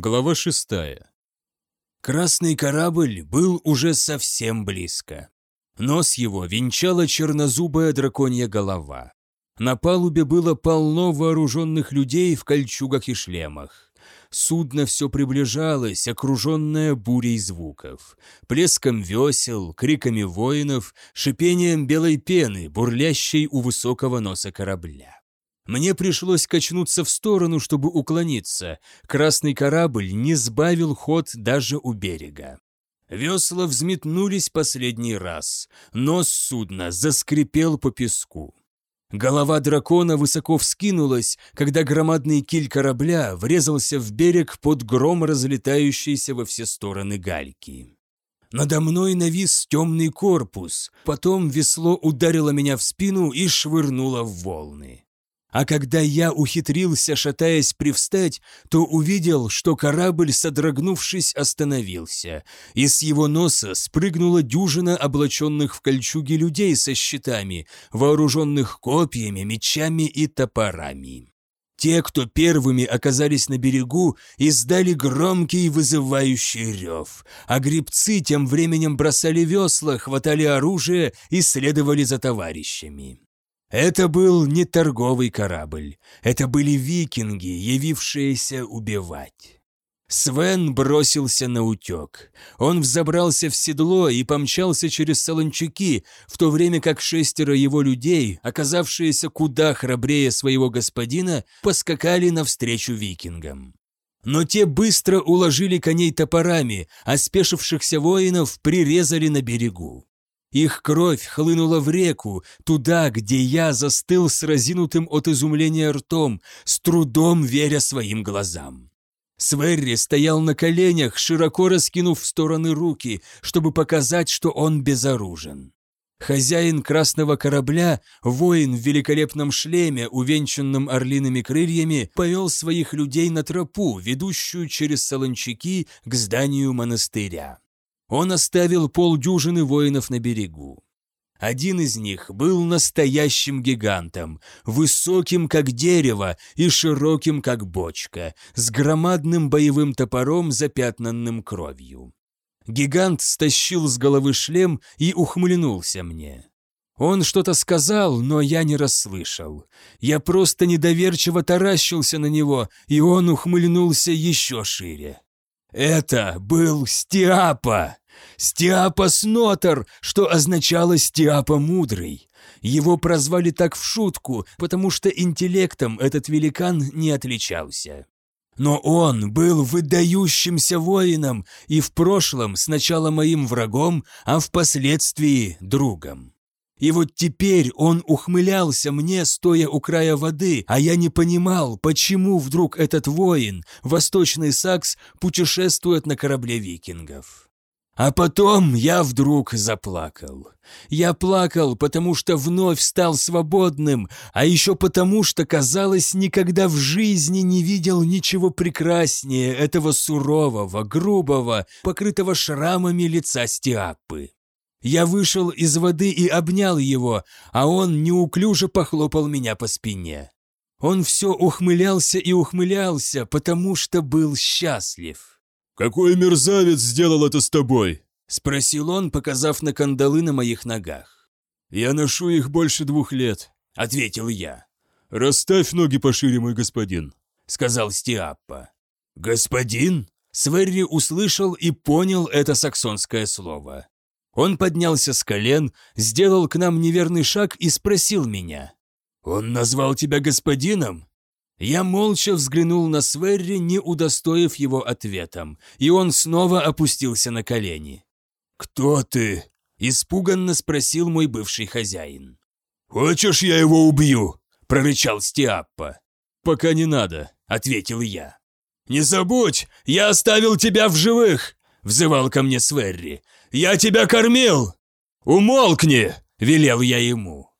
Глава шестая. Красный корабль был уже совсем близко. Нос его венчала чернозубая драконья голова. На палубе было полно вооруженных людей в кольчугах и шлемах. Судно все приближалось, окруженное бурей звуков. Плеском весел, криками воинов, шипением белой пены, бурлящей у высокого носа корабля. Мне пришлось качнуться в сторону, чтобы уклониться. Красный корабль не сбавил ход даже у берега. Весла взметнулись последний раз. Нос судна заскрипел по песку. Голова дракона высоко вскинулась, когда громадный киль корабля врезался в берег под гром разлетающейся во все стороны гальки. Надо мной навис темный корпус, потом весло ударило меня в спину и швырнуло в волны. А когда я ухитрился, шатаясь, привстать, то увидел, что корабль, содрогнувшись, остановился, и с его носа спрыгнула дюжина облаченных в кольчуги людей со щитами, вооруженных копьями, мечами и топорами. Те, кто первыми оказались на берегу, издали громкий вызывающий рев, а грибцы тем временем бросали весла, хватали оружие и следовали за товарищами. Это был не торговый корабль, это были викинги, явившиеся убивать. Свен бросился на утек. Он взобрался в седло и помчался через солончаки, в то время как шестеро его людей, оказавшиеся куда храбрее своего господина, поскакали навстречу викингам. Но те быстро уложили коней топорами, а спешившихся воинов прирезали на берегу. Их кровь хлынула в реку, туда, где я застыл с разинутым от изумления ртом, с трудом веря своим глазам. Сверри стоял на коленях, широко раскинув в стороны руки, чтобы показать, что он безоружен. Хозяин красного корабля, воин в великолепном шлеме, увенчанном орлиными крыльями, повел своих людей на тропу, ведущую через солончаки к зданию монастыря. Он оставил полдюжины воинов на берегу. Один из них был настоящим гигантом, высоким как дерево и широким как бочка, с громадным боевым топором, запятнанным кровью. Гигант стащил с головы шлем и ухмыльнулся мне. Он что-то сказал, но я не расслышал. Я просто недоверчиво таращился на него, и он ухмыльнулся еще шире. Это был Стиапа! Стиапа Снотер, что означало Стиапа Мудрый. Его прозвали так в шутку, потому что интеллектом этот великан не отличался. Но он был выдающимся воином и в прошлом сначала моим врагом, а впоследствии другом. И вот теперь он ухмылялся мне, стоя у края воды, а я не понимал, почему вдруг этот воин, восточный сакс, путешествует на корабле викингов. А потом я вдруг заплакал. Я плакал, потому что вновь стал свободным, а еще потому, что, казалось, никогда в жизни не видел ничего прекраснее этого сурового, грубого, покрытого шрамами лица Стиаппы. Я вышел из воды и обнял его, а он неуклюже похлопал меня по спине. Он все ухмылялся и ухмылялся, потому что был счастлив. «Какой мерзавец сделал это с тобой?» – спросил он, показав на кандалы на моих ногах. «Я ношу их больше двух лет», – ответил я. «Расставь ноги пошире, мой господин», – сказал Стиаппа. «Господин?» Сверри услышал и понял это саксонское слово. Он поднялся с колен, сделал к нам неверный шаг и спросил меня. «Он назвал тебя господином?» Я молча взглянул на Сверри, не удостоив его ответом, и он снова опустился на колени. «Кто ты?» – испуганно спросил мой бывший хозяин. «Хочешь, я его убью?» – прорычал Стиаппа. «Пока не надо», – ответил я. «Не забудь, я оставил тебя в живых!» – взывал ко мне Сверри. Я тебя кормил!» «Умолкни!» – велел я ему.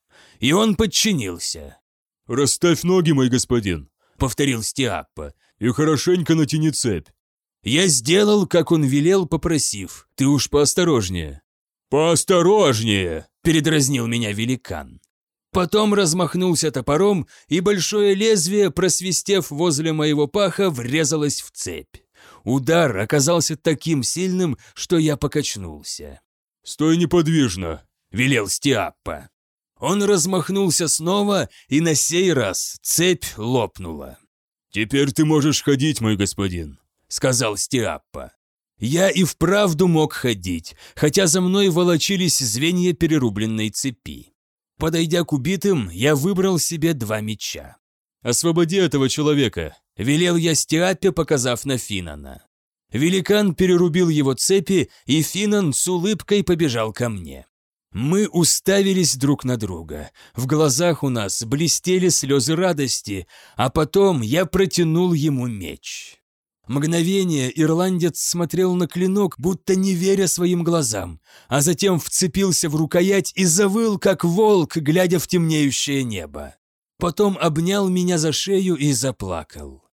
И он подчинился. «Расставь ноги, мой господин», – повторил Стиаппа. «И хорошенько натяни цепь». Я сделал, как он велел, попросив. «Ты уж поосторожнее». «Поосторожнее!» – передразнил меня великан. Потом размахнулся топором, и большое лезвие, просвистев возле моего паха, врезалось в цепь. Удар оказался таким сильным, что я покачнулся. «Стой неподвижно», — велел Стиаппа. Он размахнулся снова, и на сей раз цепь лопнула. «Теперь ты можешь ходить, мой господин», — сказал Стиаппа. Я и вправду мог ходить, хотя за мной волочились звенья перерубленной цепи. Подойдя к убитым, я выбрал себе два меча. «Освободи этого человека», — велел я Стиаппе, показав на Финана. Великан перерубил его цепи, и Финан с улыбкой побежал ко мне. Мы уставились друг на друга. В глазах у нас блестели слезы радости, а потом я протянул ему меч. Мгновение ирландец смотрел на клинок, будто не веря своим глазам, а затем вцепился в рукоять и завыл, как волк, глядя в темнеющее небо. Потом обнял меня за шею и заплакал.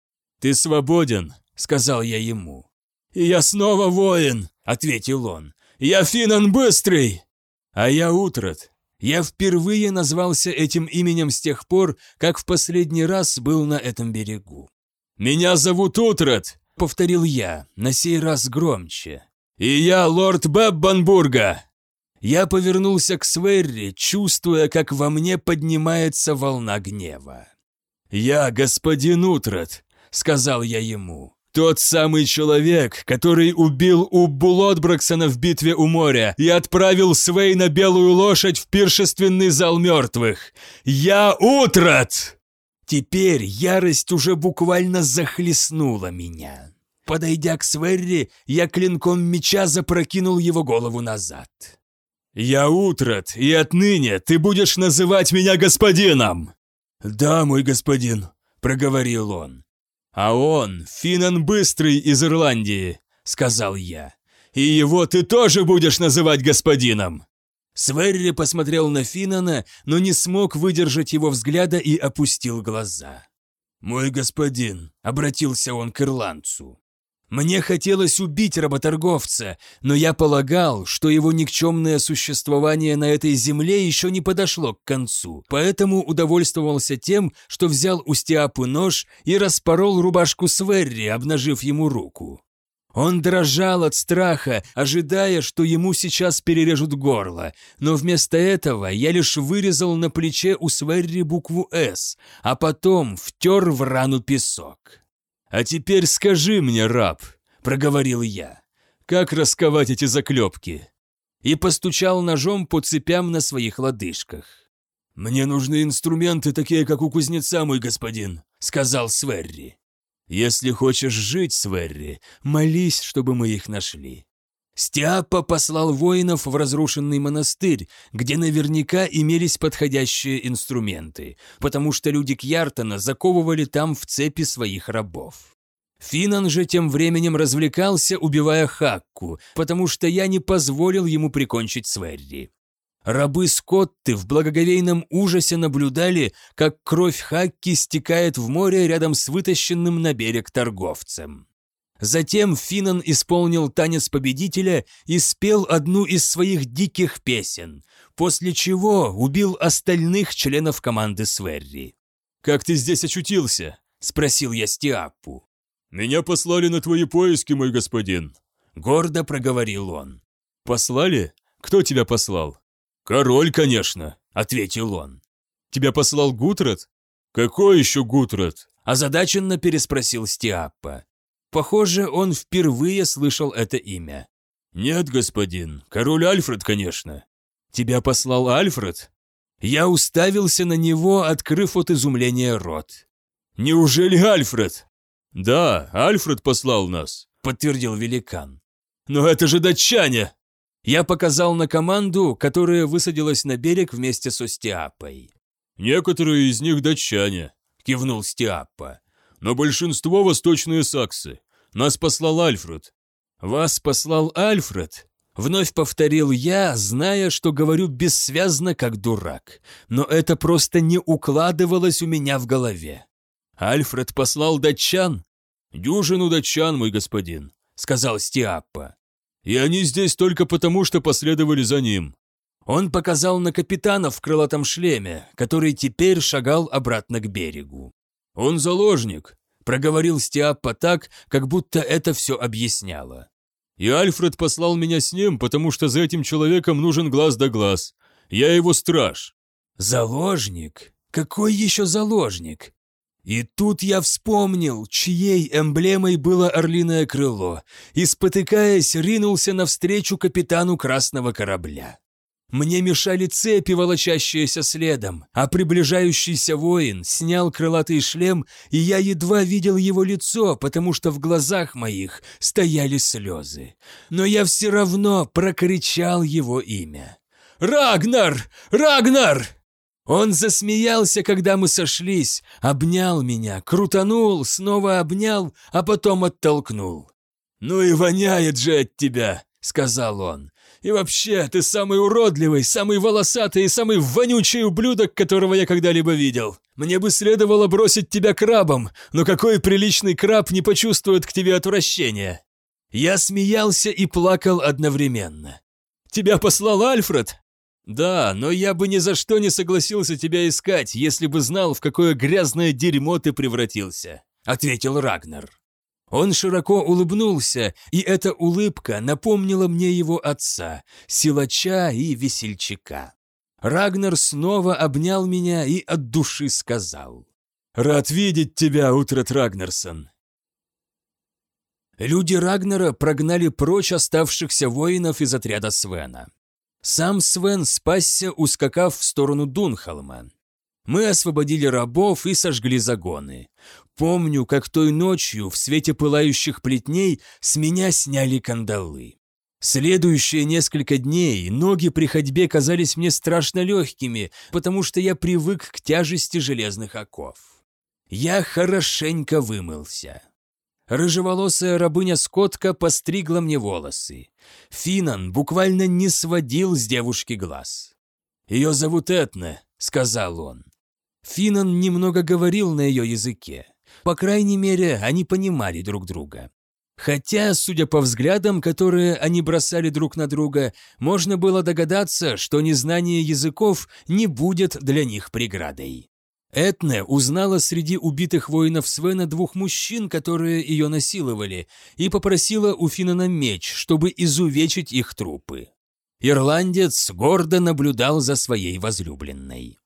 «Ты свободен», — сказал я ему. «И я снова воин», — ответил он. «Я Финан Быстрый!» А я Утрат. Я впервые назвался этим именем с тех пор, как в последний раз был на этом берегу. «Меня зовут Утрат», — повторил я, на сей раз громче. «И я лорд Беббанбурга!» Я повернулся к Сверри, чувствуя, как во мне поднимается волна гнева. «Я господин Утрат», — сказал я ему. «Тот самый человек, который убил Уббу Лотбраксона в битве у моря и отправил Свей на белую лошадь в пиршественный зал мертвых. Я Утрат!» Теперь ярость уже буквально захлестнула меня. Подойдя к Сверри, я клинком меча запрокинул его голову назад. «Я Утрат, и отныне ты будешь называть меня господином!» «Да, мой господин», — проговорил он. «А он Финан Быстрый из Ирландии», — сказал я. «И его ты тоже будешь называть господином!» Сверри посмотрел на Финана, но не смог выдержать его взгляда и опустил глаза. «Мой господин», — обратился он к ирландцу, — «мне хотелось убить работорговца, но я полагал, что его никчемное существование на этой земле еще не подошло к концу, поэтому удовольствовался тем, что взял у Стиапы нож и распорол рубашку Сверри, обнажив ему руку. Он дрожал от страха, ожидая, что ему сейчас перережут горло, но вместо этого я лишь вырезал на плече у Сверри букву «С», а потом втер в рану песок. «А теперь скажи мне, раб», — проговорил я, — «как расковать эти заклепки?» И постучал ножом по цепям на своих лодыжках. «Мне нужны инструменты, такие, как у кузнеца, мой господин», — сказал Сверри. Если хочешь жить, Сверри, молись, чтобы мы их нашли. Стиапа послал воинов в разрушенный монастырь, где наверняка имелись подходящие инструменты, потому что люди Кьяртона заковывали там в цепи своих рабов. Финан же тем временем развлекался, убивая Хакку, потому что я не позволил ему прикончить Сверри. Рабы Скотты в благоговейном ужасе наблюдали, как кровь Хакки стекает в море рядом с вытащенным на берег торговцем. Затем Финан исполнил танец победителя и спел одну из своих диких песен, после чего убил остальных членов команды Сверри. «Как ты здесь очутился?» – спросил я Стиаппу. «Меня послали на твои поиски, мой господин», – гордо проговорил он. «Послали? Кто тебя послал?» «Король, конечно», — ответил он. «Тебя послал Гутрат?» «Какой еще Гутрат?» — озадаченно переспросил Стиаппа. Похоже, он впервые слышал это имя. «Нет, господин, король Альфред, конечно». «Тебя послал Альфред?» Я уставился на него, открыв от изумления рот. «Неужели Альфред?» «Да, Альфред послал нас», — подтвердил великан. «Но это же датчане!» Я показал на команду, которая высадилась на берег вместе со Стиапой. «Некоторые из них датчане», — кивнул Стиаппа. «Но большинство восточные саксы. Нас послал Альфред». «Вас послал Альфред?» Вновь повторил я, зная, что говорю бессвязно, как дурак. Но это просто не укладывалось у меня в голове. «Альфред послал датчан?» «Дюжину датчан, мой господин», — сказал Стиаппа. И они здесь только потому, что последовали за ним. Он показал на капитана в крылатом шлеме, который теперь шагал обратно к берегу. «Он заложник», — проговорил Стиаппа так, как будто это все объясняло. «И Альфред послал меня с ним, потому что за этим человеком нужен глаз да глаз. Я его страж». «Заложник? Какой еще заложник?» И тут я вспомнил, чьей эмблемой было орлиное крыло, и, спотыкаясь, ринулся навстречу капитану красного корабля. Мне мешали цепи, волочащиеся следом, а приближающийся воин снял крылатый шлем, и я едва видел его лицо, потому что в глазах моих стояли слезы. Но я все равно прокричал его имя. «Рагнар! Рагнар!» Он засмеялся, когда мы сошлись, обнял меня, крутанул, снова обнял, а потом оттолкнул. «Ну и воняет же от тебя!» — сказал он. И вообще, ты самый уродливый, самый волосатый и самый вонючий ублюдок, которого я когда-либо видел. Мне бы следовало бросить тебя крабом, но какой приличный краб не почувствует к тебе отвращения?» Я смеялся и плакал одновременно. «Тебя послал Альфред?» «Да, но я бы ни за что не согласился тебя искать, если бы знал, в какое грязное дерьмо ты превратился», — ответил Рагнар. Он широко улыбнулся, и эта улыбка напомнила мне его отца, силача и весельчака. Рагнар снова обнял меня и от души сказал. «Рад видеть тебя, Утрат Рагнарсон!» Люди Рагнара прогнали прочь оставшихся воинов из отряда Свена. Сам Свен спасся, ускакав в сторону Дунхолма. Мы освободили рабов и сожгли загоны. Помню, как той ночью в свете пылающих плетней с меня сняли кандалы. Следующие несколько дней ноги при ходьбе казались мне страшно легкими, потому что я привык к тяжести железных оков. Я хорошенько вымылся. Рыжеволосая рабыня-скотка постригла мне волосы. Финан буквально не сводил с девушки глаз. «Ее зовут Этна», — сказал он. Финан немного говорил на ее языке. По крайней мере, они понимали друг друга. Хотя, судя по взглядам, которые они бросали друг на друга, можно было догадаться, что незнание языков не будет для них преградой. Этне узнала среди убитых воинов Свена двух мужчин, которые ее насиловали, и попросила у Финана меч, чтобы изувечить их трупы. Ирландец гордо наблюдал за своей возлюбленной.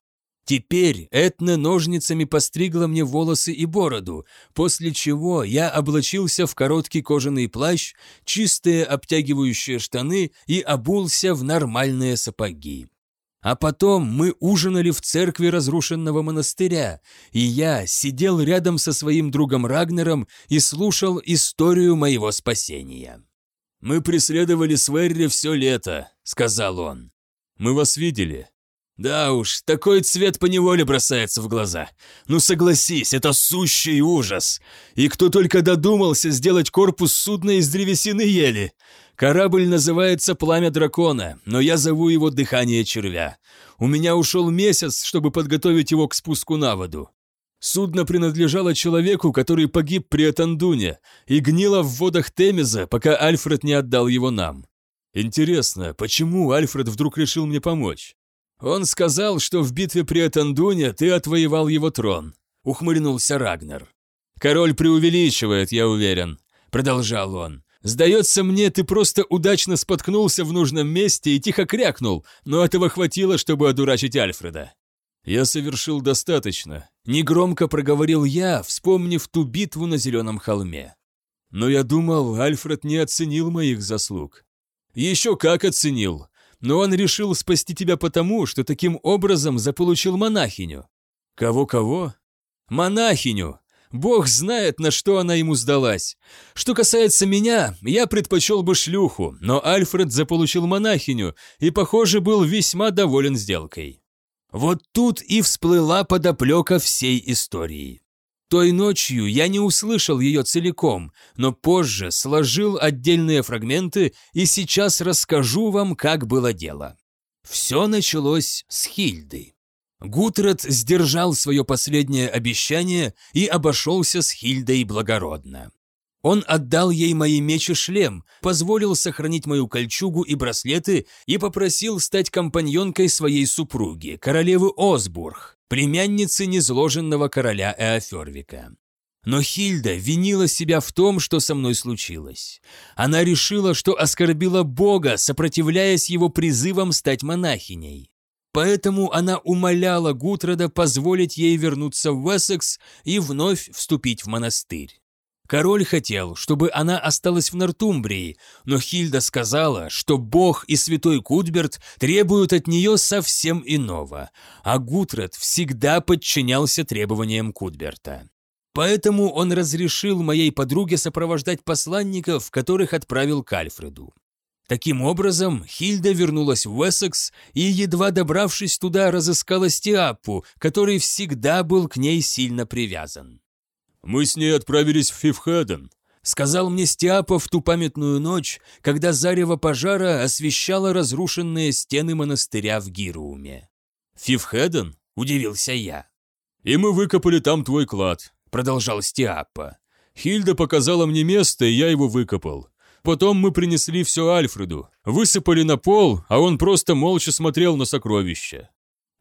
Теперь Этна ножницами постригла мне волосы и бороду, после чего я облачился в короткий кожаный плащ, чистые обтягивающие штаны и обулся в нормальные сапоги. А потом мы ужинали в церкви разрушенного монастыря, и я сидел рядом со своим другом Рагнером и слушал историю моего спасения. «Мы преследовали Сверри все лето», — сказал он. «Мы вас видели. Да уж, такой цвет поневоле бросается в глаза. Ну согласись, это сущий ужас. И кто только додумался сделать корпус судна из древесины ели. Корабль называется «Пламя дракона», но я зову его «Дыхание червя». У меня ушел месяц, чтобы подготовить его к спуску на воду. Судно принадлежало человеку, который погиб при Этандуне и гнило в водах Темеза, пока Альфред не отдал его нам. Интересно, почему Альфред вдруг решил мне помочь? «Он сказал, что в битве при Этандуне ты отвоевал его трон», — ухмыльнулся Рагнар. «Король преувеличивает, я уверен», — продолжал он. «Сдается мне, ты просто удачно споткнулся в нужном месте и тихо крякнул, но этого хватило, чтобы одурачить Альфреда». «Я совершил достаточно», — негромко проговорил я, вспомнив ту битву на Зеленом холме. «Но я думал, Альфред не оценил моих заслуг». «Еще как оценил но он решил спасти тебя потому, что таким образом заполучил монахиню». «Кого-кого?» «Монахиню! Бог знает, на что она ему сдалась. Что касается меня, я предпочел бы шлюху, но Альфред заполучил монахиню и, похоже, был весьма доволен сделкой». Вот тут и всплыла подоплека всей истории. Той ночью я не услышал ее целиком, но позже сложил отдельные фрагменты и сейчас расскажу вам, как было дело. Все началось с Хильды. Гутрат сдержал свое последнее обещание и обошелся с Хильдой благородно. Он отдал ей мои меч и шлем, позволил сохранить мою кольчугу и браслеты и попросил стать компаньонкой своей супруги, королевы Осбург, племянницы незложенного короля Эофервика. Но Хильда винила себя в том, что со мной случилось. Она решила, что оскорбила Бога, сопротивляясь его призывам стать монахиней. Поэтому она умоляла Гутрада позволить ей вернуться в Уэссекс и вновь вступить в монастырь. Король хотел, чтобы она осталась в Нортумбрии, но Хильда сказала, что бог и святой Кудберт требуют от нее совсем иного, а Гутред всегда подчинялся требованиям Кудберта. Поэтому он разрешил моей подруге сопровождать посланников, которых отправил к Альфреду. Таким образом, Хильда вернулась в Уэссекс и, едва добравшись туда, разыскала Стиаппу, который всегда был к ней сильно привязан. «Мы с ней отправились в Фифхеден», — сказал мне Стиапа в ту памятную ночь, когда зарево пожара освещало разрушенные стены монастыря в Гирууме. «Фифхеден?» — удивился я. «И мы выкопали там твой клад», — продолжал Стиапа. «Хильда показала мне место, и я его выкопал. Потом мы принесли все Альфреду, высыпали на пол, а он просто молча смотрел на сокровища.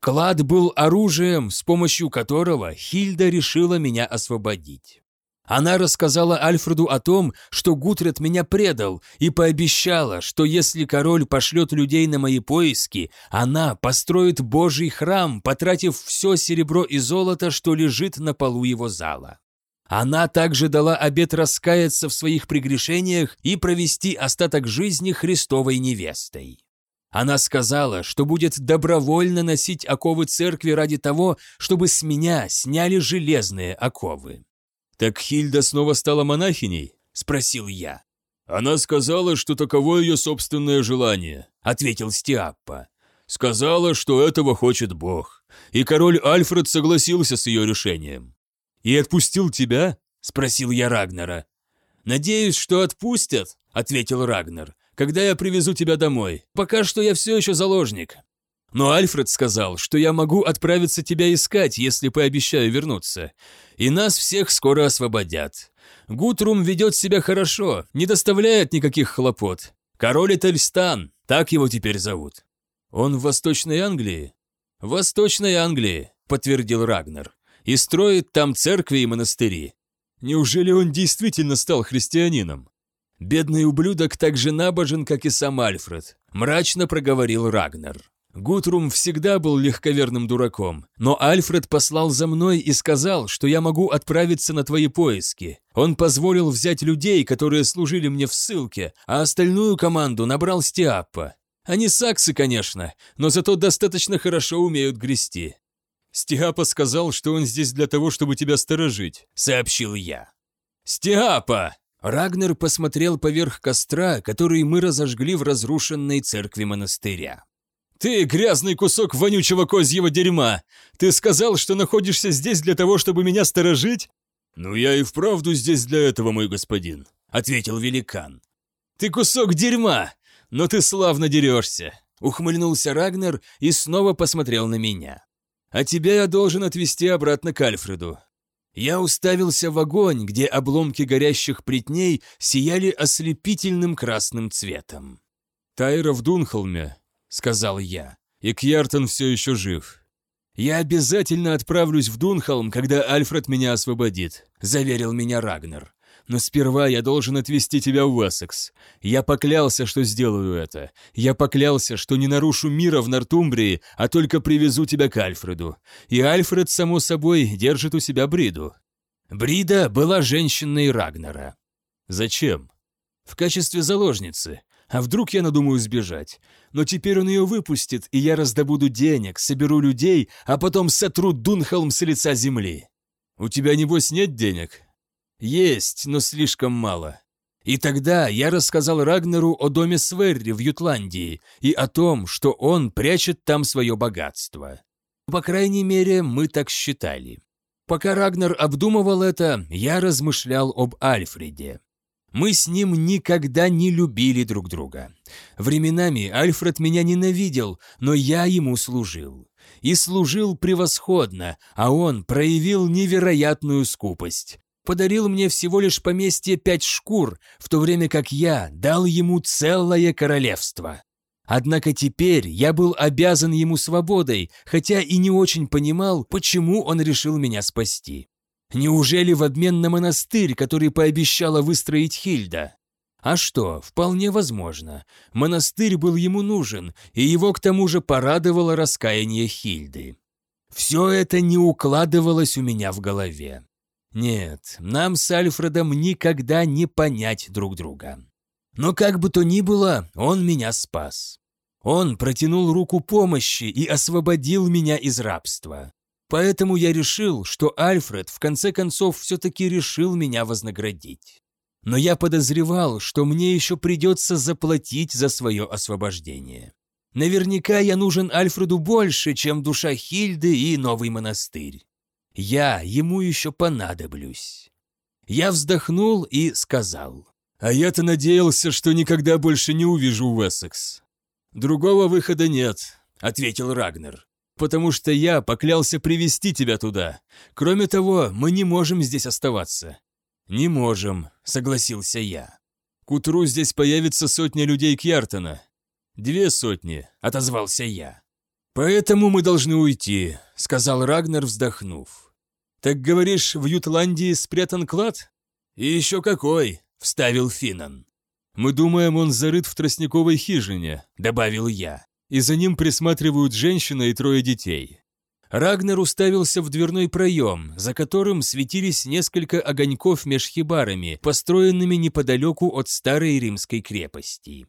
Клад был оружием, с помощью которого Хильда решила меня освободить. Она рассказала Альфреду о том, что Гутред меня предал, и пообещала, что если король пошлет людей на мои поиски, она построит божий храм, потратив все серебро и золото, что лежит на полу его зала. Она также дала обет раскаяться в своих прегрешениях и провести остаток жизни Христовой невестой. Она сказала, что будет добровольно носить оковы церкви ради того, чтобы с меня сняли железные оковы. «Так Хильда снова стала монахиней?» – спросил я. «Она сказала, что таково ее собственное желание», – ответил Стиаппа. «Сказала, что этого хочет Бог. И король Альфред согласился с ее решением». «И отпустил тебя?» – спросил я Рагнара. «Надеюсь, что отпустят», – ответил Рагнар когда я привезу тебя домой. Пока что я все еще заложник. Но Альфред сказал, что я могу отправиться тебя искать, если пообещаю вернуться. И нас всех скоро освободят. Гутрум ведет себя хорошо, не доставляет никаких хлопот. Король Этельстан, так его теперь зовут. Он в Восточной Англии? В Восточной Англии, подтвердил Рагнар. И строит там церкви и монастыри. Неужели он действительно стал христианином? «Бедный ублюдок так же набожен, как и сам Альфред», – мрачно проговорил Рагнар. Гутрум всегда был легковерным дураком, но Альфред послал за мной и сказал, что я могу отправиться на твои поиски. Он позволил взять людей, которые служили мне в ссылке, а остальную команду набрал Стиаппа. Они саксы, конечно, но зато достаточно хорошо умеют грести. Стиапа сказал, что он здесь для того, чтобы тебя сторожить, сообщил я. Стиапа! Рагнер посмотрел поверх костра, который мы разожгли в разрушенной церкви монастыря. «Ты грязный кусок вонючего козьего дерьма! Ты сказал, что находишься здесь для того, чтобы меня сторожить?» «Ну я и вправду здесь для этого, мой господин», — ответил великан. «Ты кусок дерьма, но ты славно дерешься», — ухмыльнулся Рагнер и снова посмотрел на меня. «А тебя я должен отвезти обратно к Альфреду. Я уставился в огонь, где обломки горящих плетней сияли ослепительным красным цветом. «Тайра в Дунхолме», — сказал я, — «и Кьяртон все еще жив. Я обязательно отправлюсь в Дунхолм, когда Альфред меня освободит», — заверил меня Рагнер. Но сперва я должен отвезти тебя в Уэссекс. Я поклялся, что сделаю это. Я поклялся, что не нарушу мира в Нортумбрии, а только привезу тебя к Альфреду. И Альфред, само собой, держит у себя Бриду. Брида была женщиной Рагнера. Зачем? В качестве заложницы. А вдруг я надумаю сбежать? Но теперь он ее выпустит, и я раздобуду денег, соберу людей, а потом сотру Дунхолм с лица земли. У тебя, небось, нет денег? Есть, но слишком мало. И тогда я рассказал Рагнеру о доме Сверри в Ютландии и о том, что он прячет там свое богатство. По крайней мере, мы так считали. Пока Рагнер обдумывал это, я размышлял об Альфреде. Мы с ним никогда не любили друг друга. Временами Альфред меня ненавидел, но я ему служил. И служил превосходно, а он проявил невероятную скупость подарил мне всего лишь поместье пять шкур, в то время как я дал ему целое королевство. Однако теперь я был обязан ему свободой, хотя и не очень понимал, почему он решил меня спасти. Неужели в обмен на монастырь, который пообещала выстроить Хильда? А что, вполне возможно. Монастырь был ему нужен, и его к тому же порадовало раскаяние Хильды. Все это не укладывалось у меня в голове. Нет, нам с Альфредом никогда не понять друг друга. Но как бы то ни было, он меня спас. Он протянул руку помощи и освободил меня из рабства. Поэтому я решил, что Альфред в конце концов все-таки решил меня вознаградить. Но я подозревал, что мне еще придется заплатить за свое освобождение. Наверняка я нужен Альфреду больше, чем душа Хильды и новый монастырь. Я ему еще понадоблюсь. Я вздохнул и сказал. «А я-то надеялся, что никогда больше не увижу Уэссекс». «Другого выхода нет», — ответил Рагнер. «Потому что я поклялся привести тебя туда. Кроме того, мы не можем здесь оставаться». «Не можем», — согласился я. «К утру здесь появится сотня людей Кьяртона». «Две сотни», — отозвался я. «Поэтому мы должны уйти», — сказал Рагнер, вздохнув. «Так говоришь, в Ютландии спрятан клад?» «И еще какой!» — вставил Финан. «Мы думаем, он зарыт в тростниковой хижине», — добавил я. «И за ним присматривают женщина и трое детей». Рагнер уставился в дверной проем, за которым светились несколько огоньков меж хибарами, построенными неподалеку от старой римской крепости.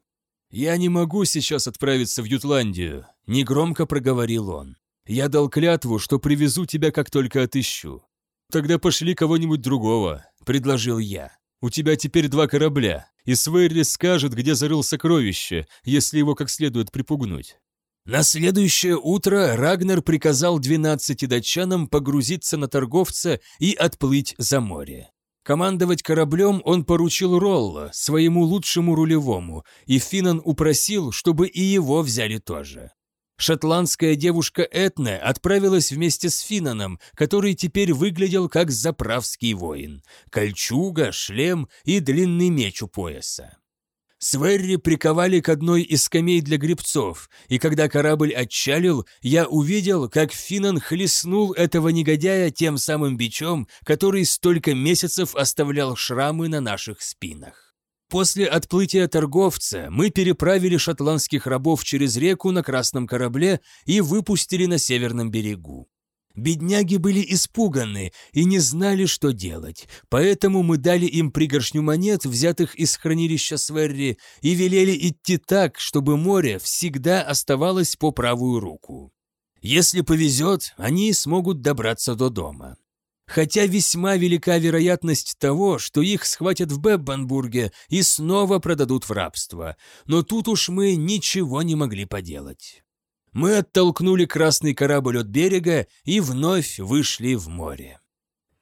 «Я не могу сейчас отправиться в Ютландию», — негромко проговорил он. Я дал клятву, что привезу тебя, как только отыщу. Тогда пошли кого-нибудь другого, предложил я. У тебя теперь два корабля, и Свейрли скажет, где зарыл сокровище, если его как следует припугнуть. На следующее утро Рагнер приказал двенадцати датчанам погрузиться на торговца и отплыть за море. Командовать кораблем он поручил Ролла, своему лучшему рулевому, и Финан упросил, чтобы и его взяли тоже. Шотландская девушка Этне отправилась вместе с Финаном, который теперь выглядел как заправский воин. Кольчуга, шлем и длинный меч у пояса. Сверри приковали к одной из скамей для гребцов, и когда корабль отчалил, я увидел, как Финан хлестнул этого негодяя тем самым бичом, который столько месяцев оставлял шрамы на наших спинах. После отплытия торговца мы переправили шотландских рабов через реку на красном корабле и выпустили на северном берегу. Бедняги были испуганы и не знали, что делать, поэтому мы дали им пригоршню монет, взятых из хранилища Сверри, и велели идти так, чтобы море всегда оставалось по правую руку. Если повезет, они смогут добраться до дома хотя весьма велика вероятность того, что их схватят в Беббанбурге и снова продадут в рабство. Но тут уж мы ничего не могли поделать. Мы оттолкнули красный корабль от берега и вновь вышли в море.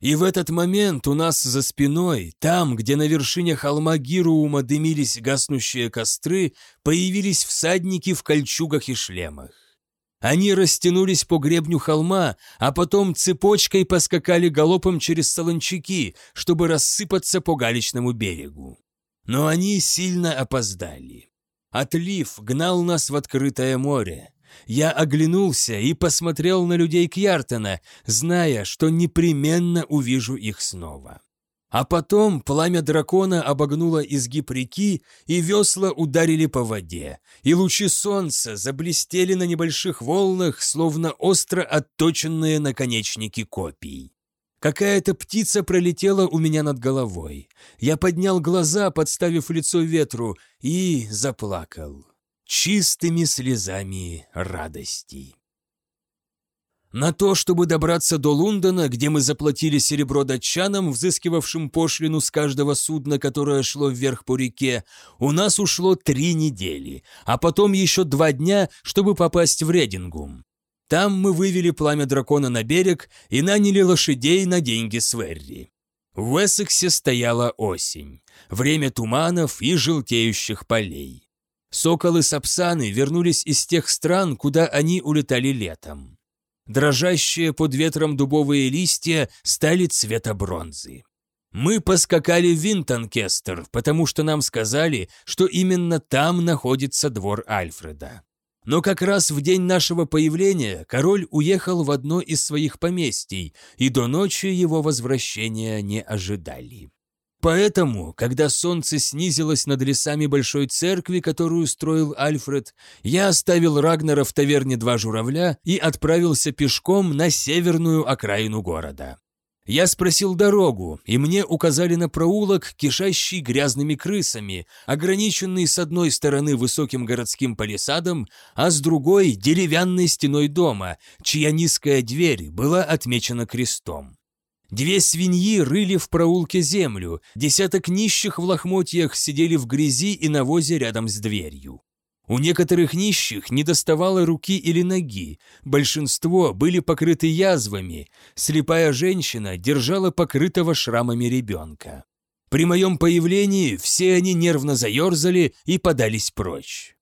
И в этот момент у нас за спиной, там, где на вершине холма Гируума дымились гаснущие костры, появились всадники в кольчугах и шлемах. Они растянулись по гребню холма, а потом цепочкой поскакали галопом через солончаки, чтобы рассыпаться по галечному берегу. Но они сильно опоздали. Отлив гнал нас в открытое море. Я оглянулся и посмотрел на людей Кьяртона, зная, что непременно увижу их снова. А потом пламя дракона обогнуло изгиб реки, и весла ударили по воде, и лучи солнца заблестели на небольших волнах, словно остро отточенные наконечники копий. Какая-то птица пролетела у меня над головой. Я поднял глаза, подставив лицо ветру, и заплакал. Чистыми слезами радости. На то, чтобы добраться до Лондона, где мы заплатили серебро датчанам, взыскивавшим пошлину с каждого судна, которое шло вверх по реке, у нас ушло три недели, а потом еще два дня, чтобы попасть в Редингум. Там мы вывели пламя дракона на берег и наняли лошадей на деньги Сверри. В Уэссексе стояла осень, время туманов и желтеющих полей. Соколы-сапсаны вернулись из тех стран, куда они улетали летом. Дрожащие под ветром дубовые листья стали цвета бронзы. Мы поскакали в Винтонкестер, потому что нам сказали, что именно там находится двор Альфреда. Но как раз в день нашего появления король уехал в одно из своих поместий, и до ночи его возвращения не ожидали. Поэтому, когда солнце снизилось над лесами большой церкви, которую строил Альфред, я оставил Рагнера в таверне «Два журавля» и отправился пешком на северную окраину города. Я спросил дорогу, и мне указали на проулок, кишащий грязными крысами, ограниченный с одной стороны высоким городским палисадом, а с другой – деревянной стеной дома, чья низкая дверь была отмечена крестом. Две свиньи рыли в проулке землю, десяток нищих в лохмотьях сидели в грязи и навозе рядом с дверью. У некоторых нищих не доставало руки или ноги, большинство были покрыты язвами, слепая женщина держала покрытого шрамами ребенка. При моем появлении все они нервно заерзали и подались прочь.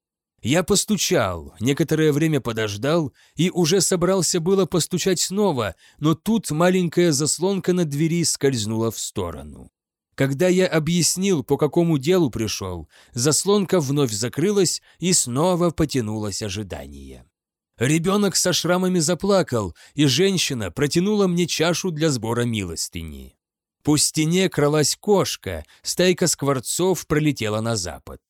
Я постучал, некоторое время подождал и уже собрался было постучать снова, но тут маленькая заслонка на двери скользнула в сторону. Когда я объяснил, по какому делу пришел, заслонка вновь закрылась и снова потянулось ожидание. Ребенок со шрамами заплакал, и женщина протянула мне чашу для сбора милостыни. По стене кралась кошка, стайка скворцов пролетела на запад.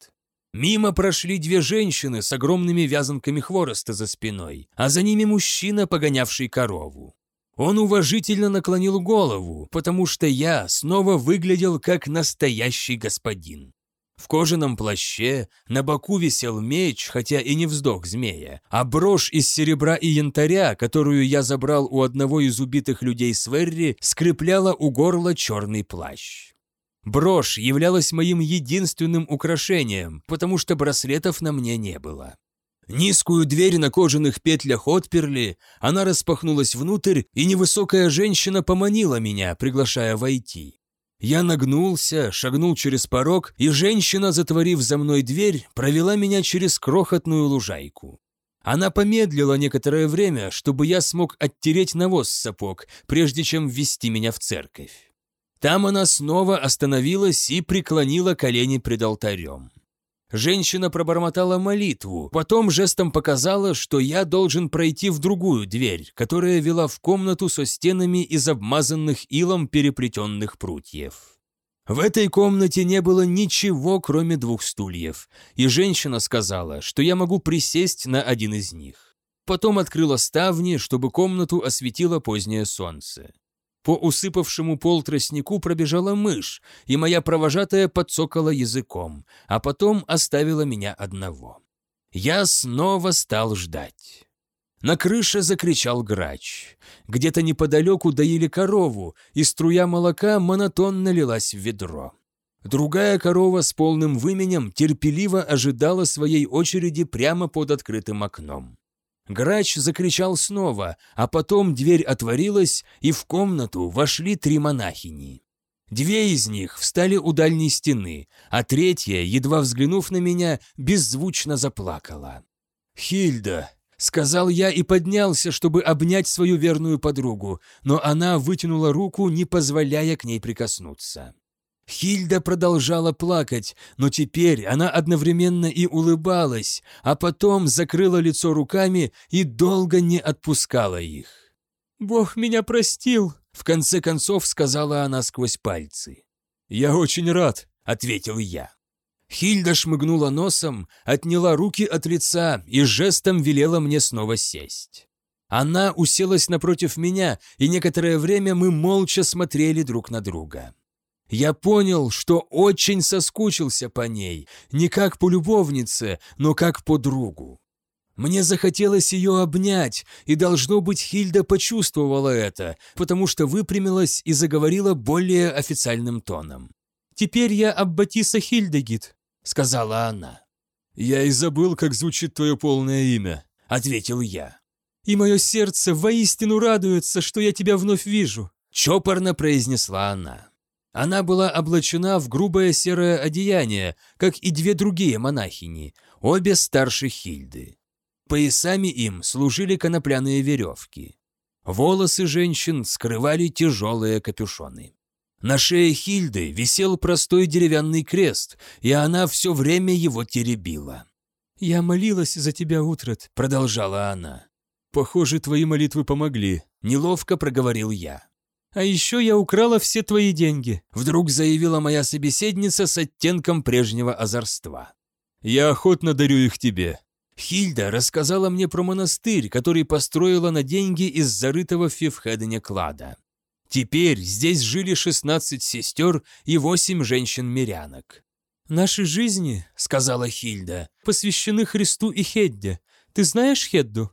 Мимо прошли две женщины с огромными вязанками хвороста за спиной, а за ними мужчина, погонявший корову. Он уважительно наклонил голову, потому что я снова выглядел как настоящий господин. В кожаном плаще на боку висел меч, хотя и не вздох змея, а брошь из серебра и янтаря, которую я забрал у одного из убитых людей Сверри, скрепляла у горла черный плащ. Брошь являлась моим единственным украшением, потому что браслетов на мне не было. Низкую дверь на кожаных петлях отперли, она распахнулась внутрь, и невысокая женщина поманила меня, приглашая войти. Я нагнулся, шагнул через порог, и женщина, затворив за мной дверь, провела меня через крохотную лужайку. Она помедлила некоторое время, чтобы я смог оттереть навоз с сапог, прежде чем ввести меня в церковь. Там она снова остановилась и преклонила колени пред алтарем. Женщина пробормотала молитву, потом жестом показала, что я должен пройти в другую дверь, которая вела в комнату со стенами из обмазанных илом переплетенных прутьев. В этой комнате не было ничего, кроме двух стульев, и женщина сказала, что я могу присесть на один из них. Потом открыла ставни, чтобы комнату осветило позднее солнце. По усыпавшему пол тростнику пробежала мышь, и моя провожатая подсокала языком, а потом оставила меня одного. Я снова стал ждать. На крыше закричал грач. Где-то неподалеку доили корову, и струя молока монотонно лилась в ведро. Другая корова с полным выменем терпеливо ожидала своей очереди прямо под открытым окном. Грач закричал снова, а потом дверь отворилась, и в комнату вошли три монахини. Две из них встали у дальней стены, а третья, едва взглянув на меня, беззвучно заплакала. «Хильда», — сказал я и поднялся, чтобы обнять свою верную подругу, но она вытянула руку, не позволяя к ней прикоснуться. Хильда продолжала плакать, но теперь она одновременно и улыбалась, а потом закрыла лицо руками и долго не отпускала их. «Бог меня простил», — в конце концов сказала она сквозь пальцы. «Я очень рад», — ответил я. Хильда шмыгнула носом, отняла руки от лица и жестом велела мне снова сесть. Она уселась напротив меня, и некоторое время мы молча смотрели друг на друга. Я понял, что очень соскучился по ней, не как по любовнице, но как по другу. Мне захотелось ее обнять, и, должно быть, Хильда почувствовала это, потому что выпрямилась и заговорила более официальным тоном. «Теперь я Аббатиса Хильдегит», — сказала она. «Я и забыл, как звучит твое полное имя», — ответил я. «И мое сердце воистину радуется, что я тебя вновь вижу», — чопорно произнесла она. Она была облачена в грубое серое одеяние, как и две другие монахини, обе старше Хильды. Поясами им служили конопляные веревки. Волосы женщин скрывали тяжелые капюшоны. На шее Хильды висел простой деревянный крест, и она все время его теребила. «Я молилась за тебя, Утрат», — продолжала она. «Похоже, твои молитвы помогли», — неловко проговорил я. «А еще я украла все твои деньги», — вдруг заявила моя собеседница с оттенком прежнего озорства. «Я охотно дарю их тебе». Хильда рассказала мне про монастырь, который построила на деньги из зарытого в Фифхедене клада. Теперь здесь жили 16 сестер и 8 женщин-мирянок. «Наши жизни, — сказала Хильда, — посвящены Христу и Хедде. Ты знаешь Хедду?»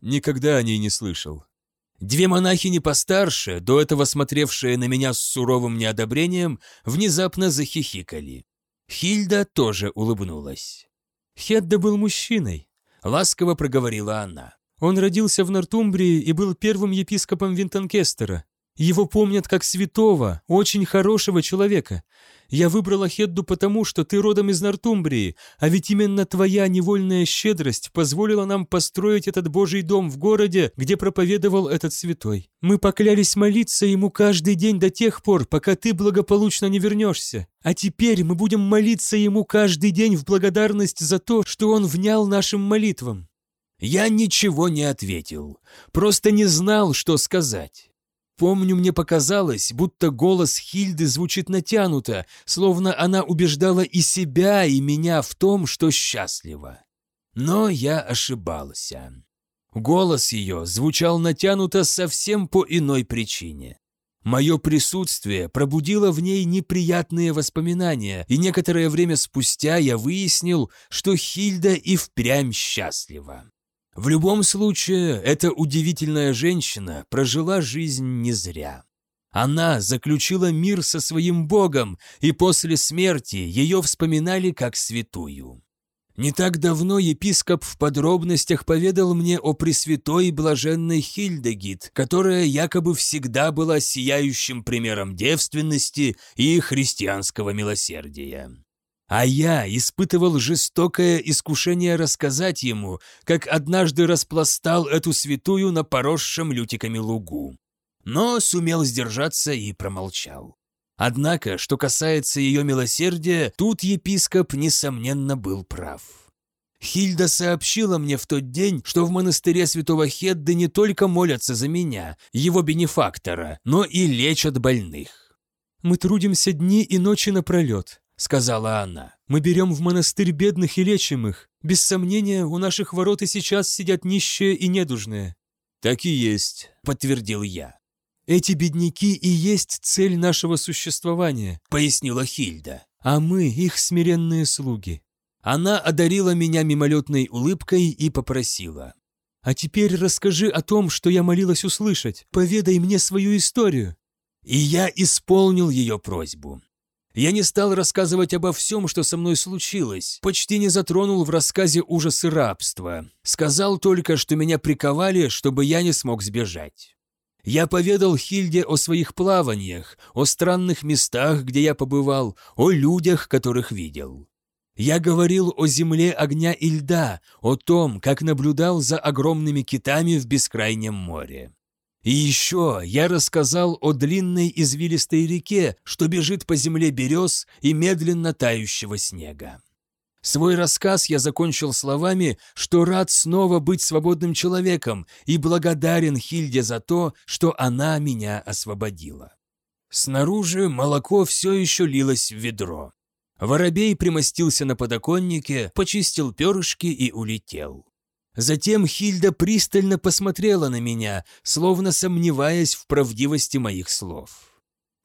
Никогда о ней не слышал. Две монахини постарше, до этого смотревшие на меня с суровым неодобрением, внезапно захихикали. Хильда тоже улыбнулась. «Хедда был мужчиной», — ласково проговорила она. «Он родился в Нортумбрии и был первым епископом Винтонкестера. Его помнят как святого, очень хорошего человека. Я выбрала Хедду потому, что ты родом из Нортумбрии, а ведь именно твоя невольная щедрость позволила нам построить этот Божий дом в городе, где проповедовал этот святой. Мы поклялись молиться ему каждый день до тех пор, пока ты благополучно не вернешься. А теперь мы будем молиться ему каждый день в благодарность за то, что он внял нашим молитвам». Я ничего не ответил, просто не знал, что сказать. Помню, мне показалось, будто голос Хильды звучит натянуто, словно она убеждала и себя, и меня в том, что счастлива. Но я ошибался. Голос ее звучал натянуто совсем по иной причине. Мое присутствие пробудило в ней неприятные воспоминания, и некоторое время спустя я выяснил, что Хильда и впрямь счастлива. В любом случае, эта удивительная женщина прожила жизнь не зря. Она заключила мир со своим Богом, и после смерти ее вспоминали как святую. Не так давно епископ в подробностях поведал мне о пресвятой и блаженной Хильдегит, которая якобы всегда была сияющим примером девственности и христианского милосердия. А я испытывал жестокое искушение рассказать ему, как однажды распластал эту святую на поросшем лютиками лугу. Но сумел сдержаться и промолчал. Однако, что касается ее милосердия, тут епископ, несомненно, был прав. Хильда сообщила мне в тот день, что в монастыре святого Хедда не только молятся за меня, его бенефактора, но и лечат больных. «Мы трудимся дни и ночи напролет», — сказала она. «Мы берем в монастырь бедных и лечим их. Без сомнения, у наших ворот и сейчас сидят нищие и недужные». «Так и есть», — подтвердил я. «Эти бедняки и есть цель нашего существования», — пояснила Хильда. «А мы их смиренные слуги». Она одарила меня мимолетной улыбкой и попросила. «А теперь расскажи о том, что я молилась услышать. Поведай мне свою историю». И я исполнил ее просьбу. Я не стал рассказывать обо всем, что со мной случилось, почти не затронул в рассказе ужасы рабства. Сказал только, что меня приковали, чтобы я не смог сбежать. Я поведал Хильде о своих плаваниях, о странных местах, где я побывал, о людях, которых видел. Я говорил о земле огня и льда, о том, как наблюдал за огромными китами в бескрайнем море. И еще я рассказал о длинной извилистой реке, что бежит по земле берез и медленно тающего снега. Свой рассказ я закончил словами, что рад снова быть свободным человеком и благодарен Хильде за то, что она меня освободила. Снаружи молоко все еще лилось в ведро. Воробей примостился на подоконнике, почистил перышки и улетел. Затем Хильда пристально посмотрела на меня, словно сомневаясь в правдивости моих слов.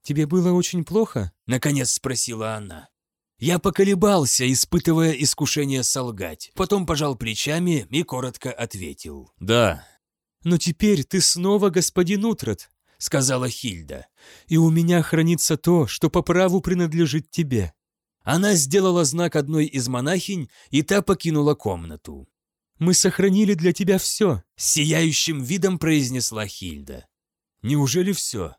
«Тебе было очень плохо?» — наконец спросила она. Я поколебался, испытывая искушение солгать, потом пожал плечами и коротко ответил. «Да». «Но теперь ты снова господин Утрат», — сказала Хильда, «и у меня хранится то, что по праву принадлежит тебе». Она сделала знак одной из монахинь, и та покинула комнату. «Мы сохранили для тебя все», — сияющим видом произнесла Хильда. «Неужели все?»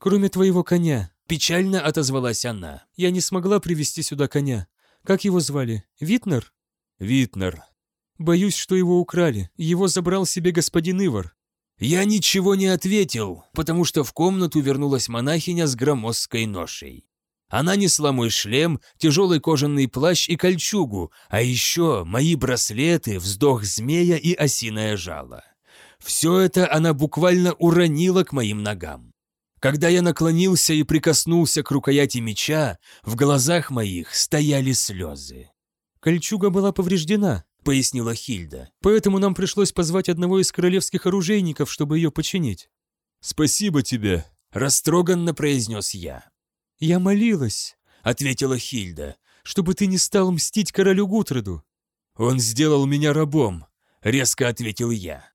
«Кроме твоего коня», — печально отозвалась она. «Я не смогла привести сюда коня. Как его звали? Витнер?» «Витнер». «Боюсь, что его украли. Его забрал себе господин Ивар». Я ничего не ответил, потому что в комнату вернулась монахиня с громоздкой ношей. Она несла мой шлем, тяжелый кожаный плащ и кольчугу, а еще мои браслеты, вздох змея и осиное жало. Все это она буквально уронила к моим ногам. Когда я наклонился и прикоснулся к рукояти меча, в глазах моих стояли слезы. «Кольчуга была повреждена», — пояснила Хильда, «поэтому нам пришлось позвать одного из королевских оружейников, чтобы ее починить». «Спасибо тебе», — растроганно произнес я. «Я молилась», — ответила Хильда, «чтобы ты не стал мстить королю Гутреду». «Он сделал меня рабом», — резко ответил я.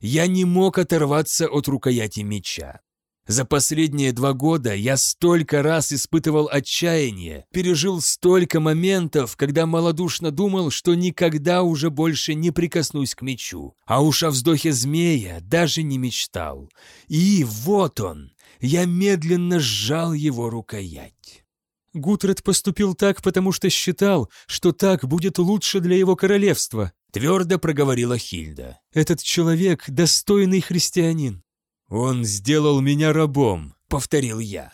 Я не мог оторваться от рукояти меча. За последние два года я столько раз испытывал отчаяние, пережил столько моментов, когда малодушно думал, что никогда уже больше не прикоснусь к мечу. А уж о вздохе змея даже не мечтал. И вот он, я медленно сжал его рукоять. Гутред поступил так, потому что считал, что так будет лучше для его королевства, твердо проговорила Хильда. Этот человек достойный христианин. Он сделал меня рабом, повторил я.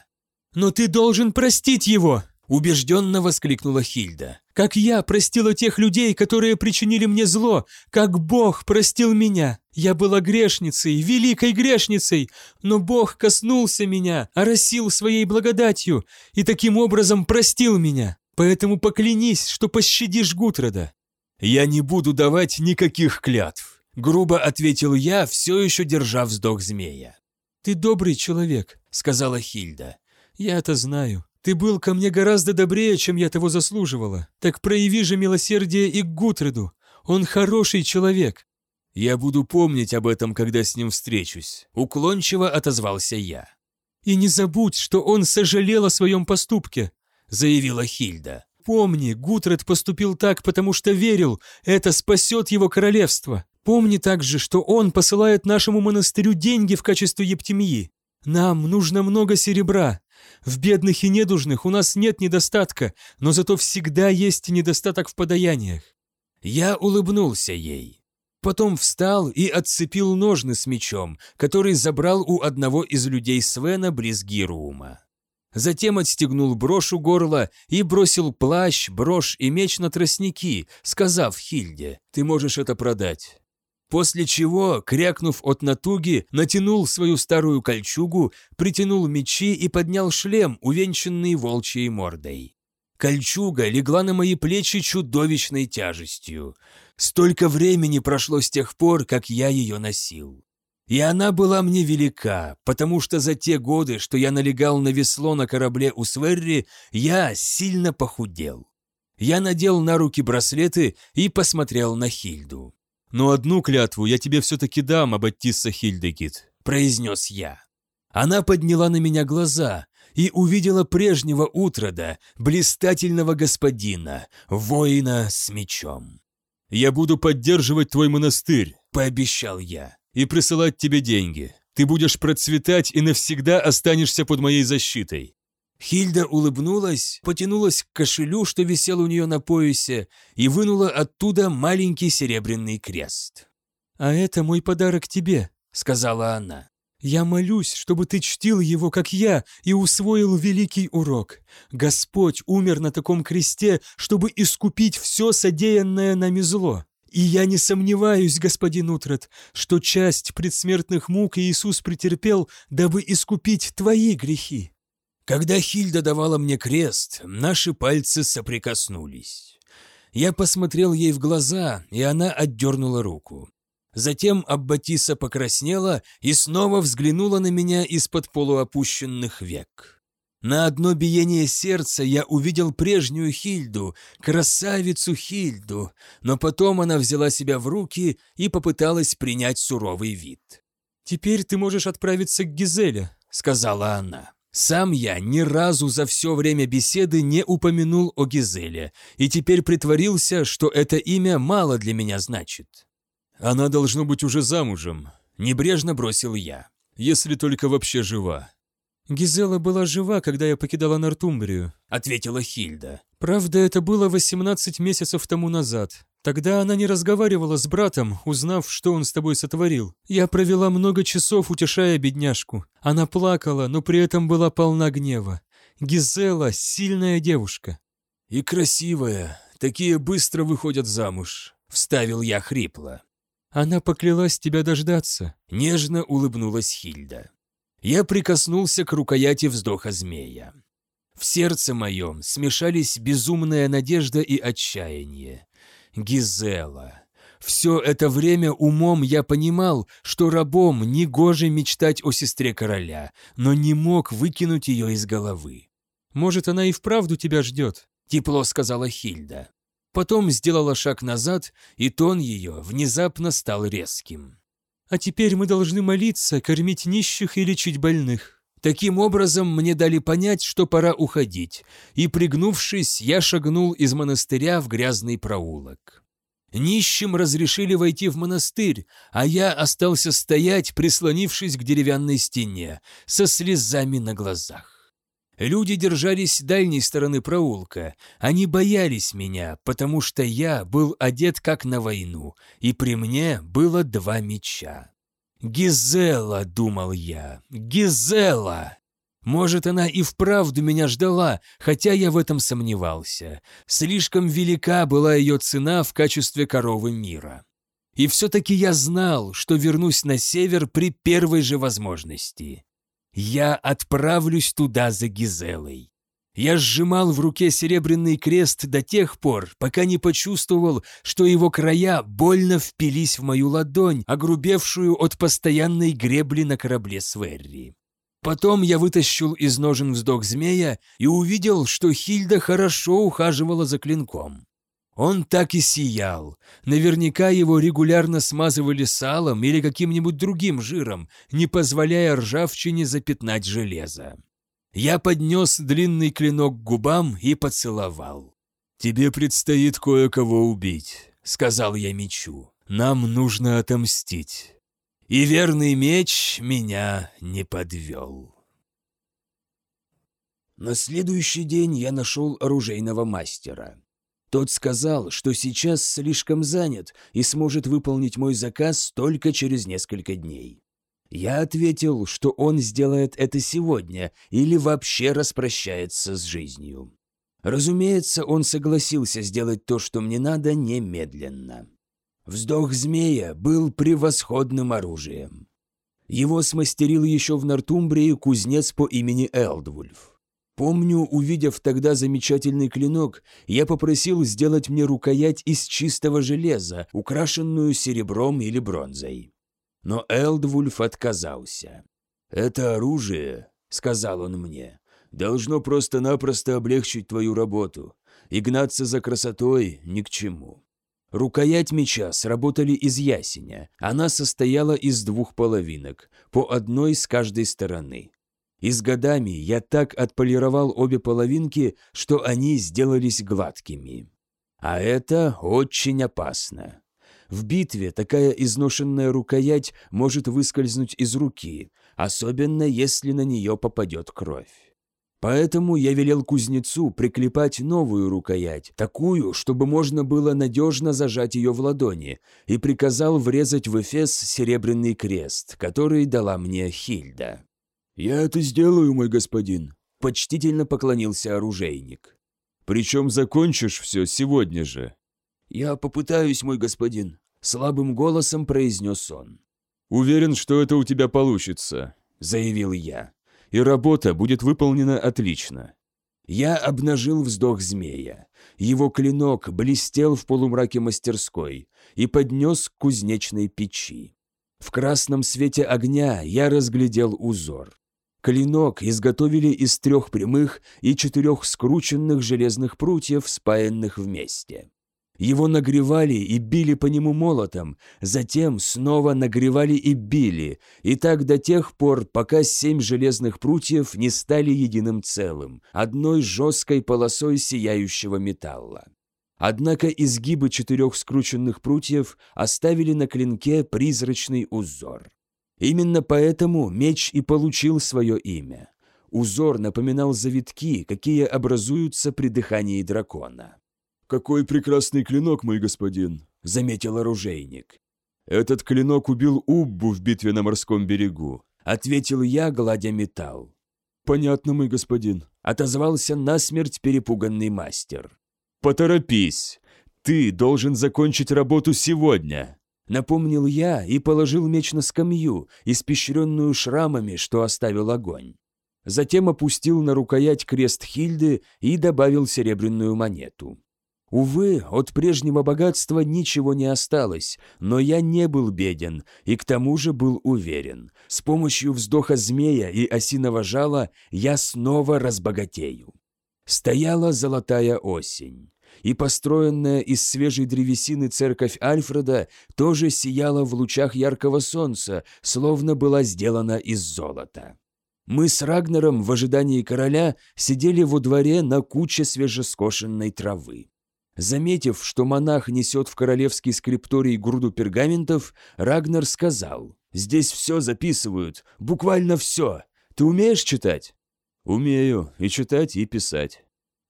Но ты должен простить его, убежденно воскликнула Хильда. Как я простила тех людей, которые причинили мне зло, как Бог простил меня. Я была грешницей, великой грешницей, но Бог коснулся меня, оросил своей благодатью и таким образом простил меня. Поэтому поклянись, что пощадишь Гутрода. Я не буду давать никаких клятв. Грубо ответил я, все еще держа вздох змея. «Ты добрый человек», — сказала Хильда. «Я это знаю. Ты был ко мне гораздо добрее, чем я того заслуживала. Так прояви же милосердие и к Гутреду. Он хороший человек». «Я буду помнить об этом, когда с ним встречусь», — уклончиво отозвался я. «И не забудь, что он сожалел о своем поступке», — заявила Хильда. «Помни, Гутред поступил так, потому что верил, это спасет его королевство. Помни также, что он посылает нашему монастырю деньги в качестве ептемии. Нам нужно много серебра. В бедных и недужных у нас нет недостатка, но зато всегда есть недостаток в подаяниях». Я улыбнулся ей. Потом встал и отцепил ножны с мечом, который забрал у одного из людей Свена близ Гирума. Затем отстегнул брошь у горла и бросил плащ, брошь и меч на тростники, сказав Хильде, «Ты можешь это продать». После чего, крякнув от натуги, натянул свою старую кольчугу, притянул мечи и поднял шлем, увенчанный волчьей мордой. Кольчуга легла на мои плечи чудовищной тяжестью. Столько времени прошло с тех пор, как я ее носил. И она была мне велика, потому что за те годы, что я налегал на весло на корабле у Сверри, я сильно похудел. Я надел на руки браслеты и посмотрел на Хильду. «Но одну клятву я тебе все-таки дам, Аббатисса Хильдегит», — произнес я. Она подняла на меня глаза и увидела прежнего утрода, блистательного господина, воина с мечом. «Я буду поддерживать твой монастырь», — пообещал я. «И присылать тебе деньги. Ты будешь процветать и навсегда останешься под моей защитой. Хильда улыбнулась, потянулась к кошелю, что висел у нее на поясе, и вынула оттуда маленький серебряный крест. «А это мой подарок тебе», — сказала она. «Я молюсь, чтобы ты чтил его, как я, и усвоил великий урок. Господь умер на таком кресте, чтобы искупить все содеянное нами зло. И я не сомневаюсь, господин Утрат, что часть предсмертных мук Иисус претерпел, дабы искупить твои грехи». Когда Хильда давала мне крест, наши пальцы соприкоснулись. Я посмотрел ей в глаза, и она отдернула руку. Затем Аббатиса покраснела и снова взглянула на меня из-под полуопущенных век. На одно биение сердца я увидел прежнюю Хильду, красавицу Хильду, но потом она взяла себя в руки и попыталась принять суровый вид. «Теперь ты можешь отправиться к Гизеле», — сказала она. Сам я ни разу за все время беседы не упомянул о Гизеле и теперь притворился, что это имя мало для меня значит. «Она должно быть уже замужем», — небрежно бросил я, «если только вообще жива». «Гизела была жива, когда я покидала Нортумбрию», — ответила Хильда. «Правда, это было 18 месяцев тому назад. Тогда она не разговаривала с братом, узнав, что он с тобой сотворил. Я провела много часов, утешая бедняжку. Она плакала, но при этом была полна гнева. Гизела — сильная девушка». «И красивая. Такие быстро выходят замуж», — вставил я хрипло. «Она поклялась тебя дождаться», — нежно улыбнулась Хильда. Я прикоснулся к рукояти вздоха змея. В сердце моем смешались безумная надежда и отчаяние. Гизела. Все это время умом я понимал, что рабом негоже мечтать о сестре короля, но не мог выкинуть ее из головы. «Может, она и вправду тебя ждет?» — тепло сказала Хильда. Потом сделала шаг назад, и тон ее внезапно стал резким. «А теперь мы должны молиться, кормить нищих и лечить больных». Таким образом, мне дали понять, что пора уходить, и, пригнувшись, я шагнул из монастыря в грязный проулок. Нищим разрешили войти в монастырь, а я остался стоять, прислонившись к деревянной стене, со слезами на глазах. Люди держались дальней стороны проулка. Они боялись меня, потому что я был одет как на войну, и при мне было два меча. «Гизела», — думал я, — «Гизела!» Может, она и вправду меня ждала, хотя я в этом сомневался. Слишком велика была ее цена в качестве коровы мира. И все-таки я знал, что вернусь на север при первой же возможности. Я отправлюсь туда за Гизелой. Я сжимал в руке серебряный крест до тех пор, пока не почувствовал, что его края больно впились в мою ладонь, огрубевшую от постоянной гребли на корабле Сверри. Потом я вытащил из ножен вздох змея и увидел, что Хильда хорошо ухаживала за клинком. Он так и сиял. Наверняка его регулярно смазывали салом или каким-нибудь другим жиром, не позволяя ржавчине запятнать железо. Я поднес длинный клинок к губам и поцеловал. «Тебе предстоит кое-кого убить», — сказал я мечу. «Нам нужно отомстить». И верный меч меня не подвел. На следующий день я нашел оружейного мастера. Тот сказал, что сейчас слишком занят и сможет выполнить мой заказ только через несколько дней. Я ответил, что он сделает это сегодня или вообще распрощается с жизнью. Разумеется, он согласился сделать то, что мне надо, немедленно. Вздох змея был превосходным оружием. Его смастерил еще в Нортумбрии кузнец по имени Элдвульф. Помню, увидев тогда замечательный клинок, я попросил сделать мне рукоять из чистого железа, украшенную серебром или бронзой. Но Элдвульф отказался. «Это оружие», — сказал он мне, — «должно просто-напросто облегчить твою работу, и гнаться за красотой ни к чему». Рукоять меча сработали из ясеня. Она состояла из двух половинок, по одной с каждой стороны. И с годами я так отполировал обе половинки, что они сделались гладкими. А это очень опасно. В битве такая изношенная рукоять может выскользнуть из руки, особенно если на нее попадет кровь. Поэтому я велел кузнецу приклепать новую рукоять, такую, чтобы можно было надежно зажать ее в ладони, и приказал врезать в эфес серебряный крест, который дала мне Хильда. «Я это сделаю, мой господин», — почтительно поклонился оружейник. «Причем закончишь все сегодня же». «Я попытаюсь, мой господин», — слабым голосом произнес он. «Уверен, что это у тебя получится», — заявил я. «И работа будет выполнена отлично». Я обнажил вздох змея. Его клинок блестел в полумраке мастерской и поднес к кузнечной печи. В красном свете огня я разглядел узор. Клинок изготовили из трех прямых и четырех скрученных железных прутьев, спаянных вместе. Его нагревали и били по нему молотом, затем снова нагревали и били, и так до тех пор, пока семь железных прутьев не стали единым целым, одной жесткой полосой сияющего металла. Однако изгибы четырех скрученных прутьев оставили на клинке призрачный узор. Именно поэтому меч и получил свое имя. Узор напоминал завитки, какие образуются при дыхании дракона. «Какой прекрасный клинок, мой господин!» — заметил оружейник. «Этот клинок убил Уббу в битве на морском берегу», — ответил я, гладя металл. «Понятно, мой господин», — отозвался насмерть перепуганный мастер. «Поторопись! Ты должен закончить работу сегодня!» Напомнил я и положил меч на скамью, испещренную шрамами, что оставил огонь. Затем опустил на рукоять крест Хильды и добавил серебряную монету. Увы, от прежнего богатства ничего не осталось, но я не был беден и к тому же был уверен. С помощью вздоха змея и осиного жала я снова разбогатею. Стояла золотая осень и построенная из свежей древесины церковь Альфреда тоже сияла в лучах яркого солнца, словно была сделана из золота. Мы с Рагнером в ожидании короля сидели во дворе на куче свежескошенной травы. Заметив, что монах несет в королевский скрипторий груду пергаментов, Рагнер сказал, «Здесь все записывают, буквально все. Ты умеешь читать?» «Умею и читать, и писать».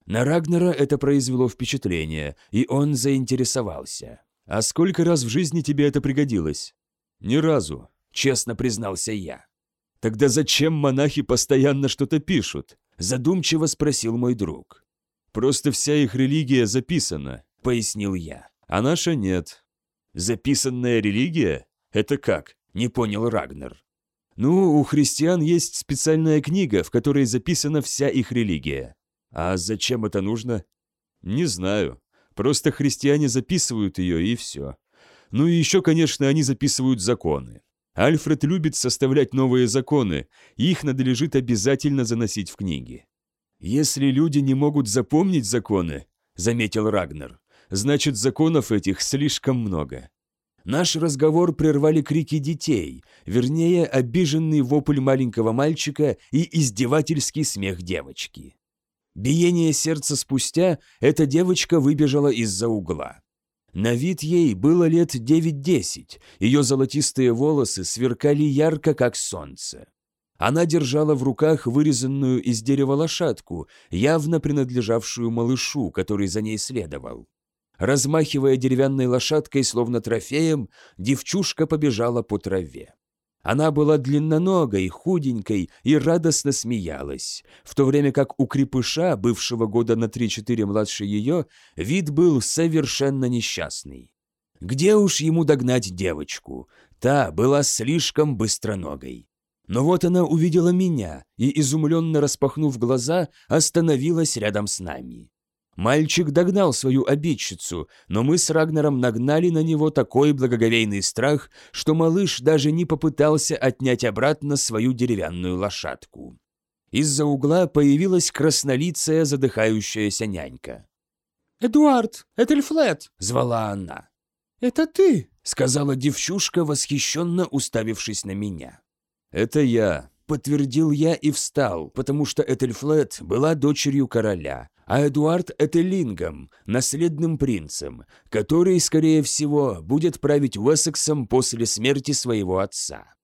На Рагнера это произвело впечатление, и он заинтересовался. «А сколько раз в жизни тебе это пригодилось?» «Ни разу», — честно признался я. «Тогда зачем монахи постоянно что-то пишут?» — задумчиво спросил мой друг. «Просто вся их религия записана», — пояснил я. «А наша нет». «Записанная религия? Это как?» — не понял Рагнер. «Ну, у христиан есть специальная книга, в которой записана вся их религия. А зачем это нужно? Не знаю. Просто христиане записывают ее, и все. Ну и еще, конечно, они записывают законы. Альфред любит составлять новые законы, их надлежит обязательно заносить в книги. «Если люди не могут запомнить законы», — заметил Рагнер, «значит, законов этих слишком много». Наш разговор прервали крики детей, вернее, обиженный вопль маленького мальчика и издевательский смех девочки. Биение сердца спустя эта девочка выбежала из-за угла. На вид ей было лет 9-10, ее золотистые волосы сверкали ярко, как солнце. Она держала в руках вырезанную из дерева лошадку, явно принадлежавшую малышу, который за ней следовал. Размахивая деревянной лошадкой, словно трофеем, девчушка побежала по траве. Она была длинноногой, худенькой и радостно смеялась, в то время как у крепыша, бывшего года на 3-4 младше ее, вид был совершенно несчастный. Где уж ему догнать девочку? Та была слишком быстроногой. Но вот она увидела меня и, изумленно распахнув глаза, остановилась рядом с нами. Мальчик догнал свою обидчицу, но мы с Рагнером нагнали на него такой благоговейный страх, что малыш даже не попытался отнять обратно свою деревянную лошадку. Из-за угла появилась краснолицая задыхающаяся нянька. «Эдуард, Этельфлет!» — звала она. «Это ты?» — сказала девчушка, восхищенно уставившись на меня. «Это я», — подтвердил я и встал, потому что Этельфлет была дочерью короля, а Эдуард – это лингом, наследным принцем, который, скорее всего, будет править Уэссексом после смерти своего отца.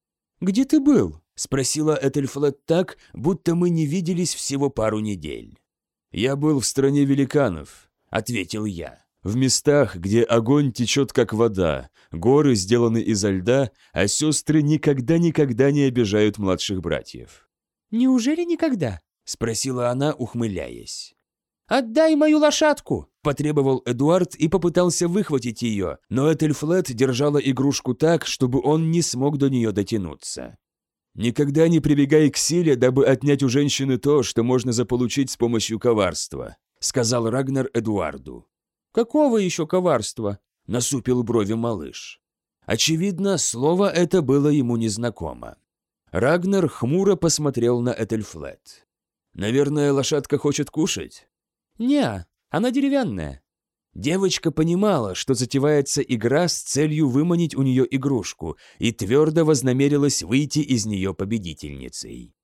«Где ты был?» – спросила Этельфлет так, будто мы не виделись всего пару недель. «Я был в стране великанов», – ответил я. «В местах, где огонь течет как вода, горы сделаны изо льда, а сестры никогда-никогда не обижают младших братьев». «Неужели никогда?» – спросила она, ухмыляясь. «Отдай мою лошадку!» – потребовал Эдуард и попытался выхватить ее, но Этельфлет держала игрушку так, чтобы он не смог до нее дотянуться. «Никогда не прибегай к силе, дабы отнять у женщины то, что можно заполучить с помощью коварства», – сказал Рагнар Эдуарду. «Какого еще коварства?» – насупил брови малыш. Очевидно, слово это было ему незнакомо. Рагнар хмуро посмотрел на Этельфлет. «Наверное, лошадка хочет кушать?» «Не, она деревянная». Девочка понимала, что затевается игра с целью выманить у нее игрушку, и твердо вознамерилась выйти из нее победительницей.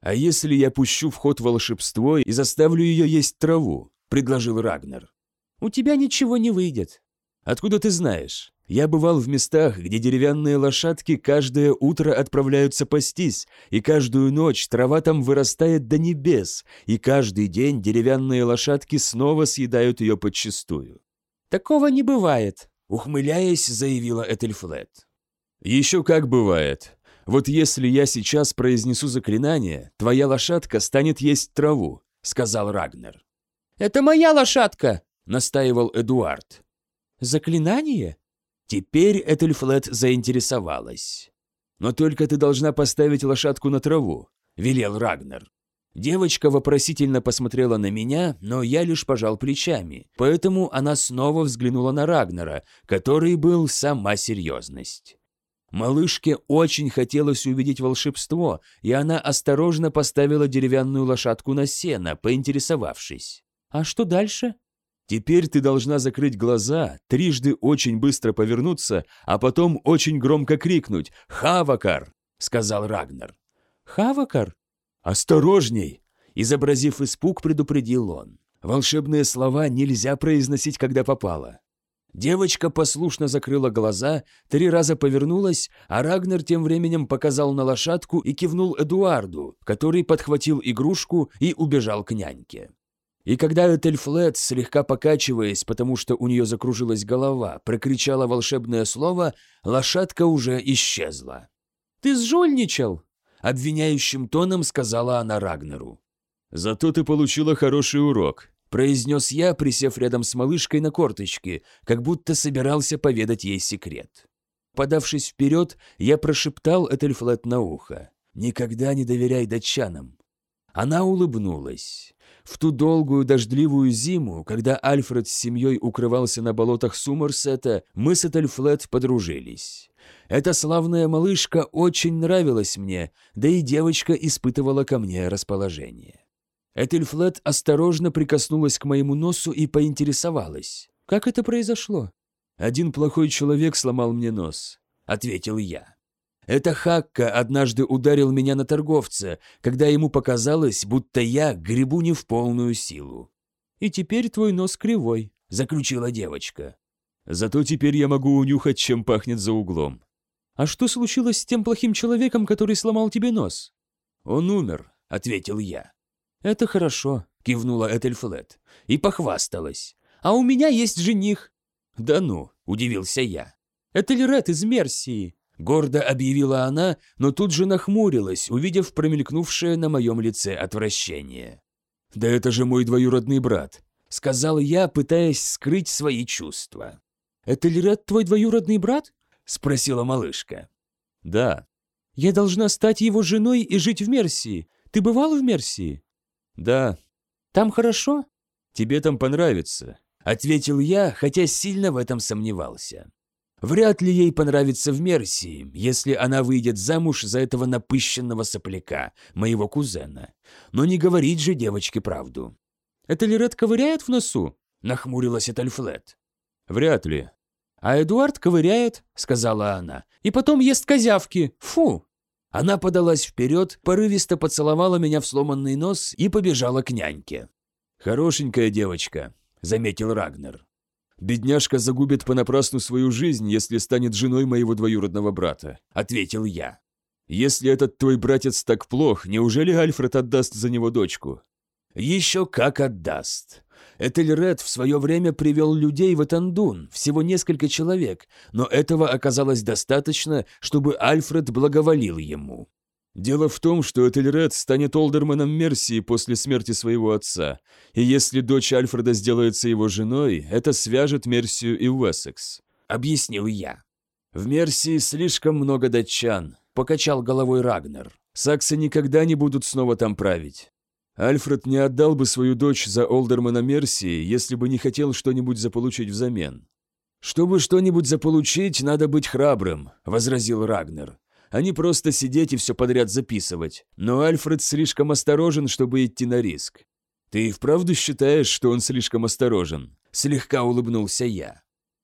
«А если я пущу в ход волшебство и заставлю ее есть траву?» – предложил Рагнар. «У тебя ничего не выйдет». «Откуда ты знаешь?» Я бывал в местах, где деревянные лошадки каждое утро отправляются пастись, и каждую ночь трава там вырастает до небес, и каждый день деревянные лошадки снова съедают ее подчистую. «Такого не бывает», — ухмыляясь, заявила Этельфлет. «Еще как бывает. Вот если я сейчас произнесу заклинание, твоя лошадка станет есть траву», — сказал Рагнер. «Это моя лошадка!» — настаивал Эдуард. «Заклинание?» Теперь Этельфлет заинтересовалась. «Но только ты должна поставить лошадку на траву», — велел Рагнер. Девочка вопросительно посмотрела на меня, но я лишь пожал плечами, поэтому она снова взглянула на Рагнера, который был сама серьезность. Малышке очень хотелось увидеть волшебство, и она осторожно поставила деревянную лошадку на сено, поинтересовавшись. «А что дальше?» «Теперь ты должна закрыть глаза, трижды очень быстро повернуться, а потом очень громко крикнуть «Хавакар!» — сказал Рагнер. «Хавакар?» «Осторожней!» – изобразив испуг, предупредил он. «Волшебные слова нельзя произносить, когда попало». Девочка послушно закрыла глаза, три раза повернулась, а Рагнер тем временем показал на лошадку и кивнул Эдуарду, который подхватил игрушку и убежал к няньке. И когда Этельфлет, слегка покачиваясь, потому что у нее закружилась голова, прокричала волшебное слово, лошадка уже исчезла. «Ты сжульничал!» обвиняющим тоном сказала она Рагнеру. «Зато ты получила хороший урок», – произнес я, присев рядом с малышкой на корточке, как будто собирался поведать ей секрет. Подавшись вперед, я прошептал Этельфлет на ухо. «Никогда не доверяй датчанам». Она улыбнулась. В ту долгую дождливую зиму, когда Альфред с семьей укрывался на болотах Сумерсета, мы с Этельфлет подружились. Эта славная малышка очень нравилась мне, да и девочка испытывала ко мне расположение. Этельфлет осторожно прикоснулась к моему носу и поинтересовалась. «Как это произошло?» «Один плохой человек сломал мне нос», — ответил я. Это Хакка однажды ударил меня на торговца, когда ему показалось, будто я гребу не в полную силу. «И теперь твой нос кривой», — заключила девочка. «Зато теперь я могу унюхать, чем пахнет за углом», «А что случилось с тем плохим человеком, который сломал тебе нос?» «Он умер», — ответил я. «Это хорошо», — кивнула Этельфлет и похвасталась. «А у меня есть жених». «Да ну», — удивился я. «Этельред из Мерсии», — гордо объявила она, но тут же нахмурилась, увидев промелькнувшее на моем лице отвращение. «Да это же мой двоюродный брат», — сказал я, пытаясь скрыть свои чувства. «Этельред твой двоюродный брат?» — спросила малышка. «Да». «Я должна стать его женой и жить в Мерсии. Ты бывал в Мерсии?» «Да». «Там хорошо?» «Тебе там понравится», — ответил я, хотя сильно в этом сомневался. Вряд ли ей понравится в Мерсии, если она выйдет замуж за этого напыщенного сопляка, моего кузена. Но не говорить же девочке правду. «Это ли Ред ковыряет в носу?» — нахмурилась Этельфлет. «Вряд ли. «А Эдуард ковыряет», — сказала она, — «и потом ест козявки. Фу!» Она подалась вперед, порывисто поцеловала меня в сломанный нос и побежала к няньке. «Хорошенькая девочка», — заметил Рагнер. «Бедняжка загубит понапрасну свою жизнь, если станет женой моего двоюродного брата», — ответил я. «Если этот твой братец так плох, неужели Альфред отдаст за него дочку?» «Еще как отдаст. Этельред в свое время привел людей в Этандун, всего несколько человек, но этого оказалось достаточно, чтобы Альфред благоволил ему. Дело в том, что Этельред станет Олдерманом Мерсии после смерти своего отца, и если дочь Альфреда сделается его женой, это свяжет Мерсию и Уэссекс. Объяснил я. В Мерсии слишком много датчан, покачал головой Рагнер. Саксы никогда не будут снова там править. Альфред не отдал бы свою дочь за Олдермана Мерсии, если бы не хотел что-нибудь заполучить взамен. «Чтобы что-нибудь заполучить, надо быть храбрым», — возразил Рагнер. «А не просто сидеть и все подряд записывать. Но Альфред слишком осторожен, чтобы идти на риск». «Ты и вправду считаешь, что он слишком осторожен?» — слегка улыбнулся я.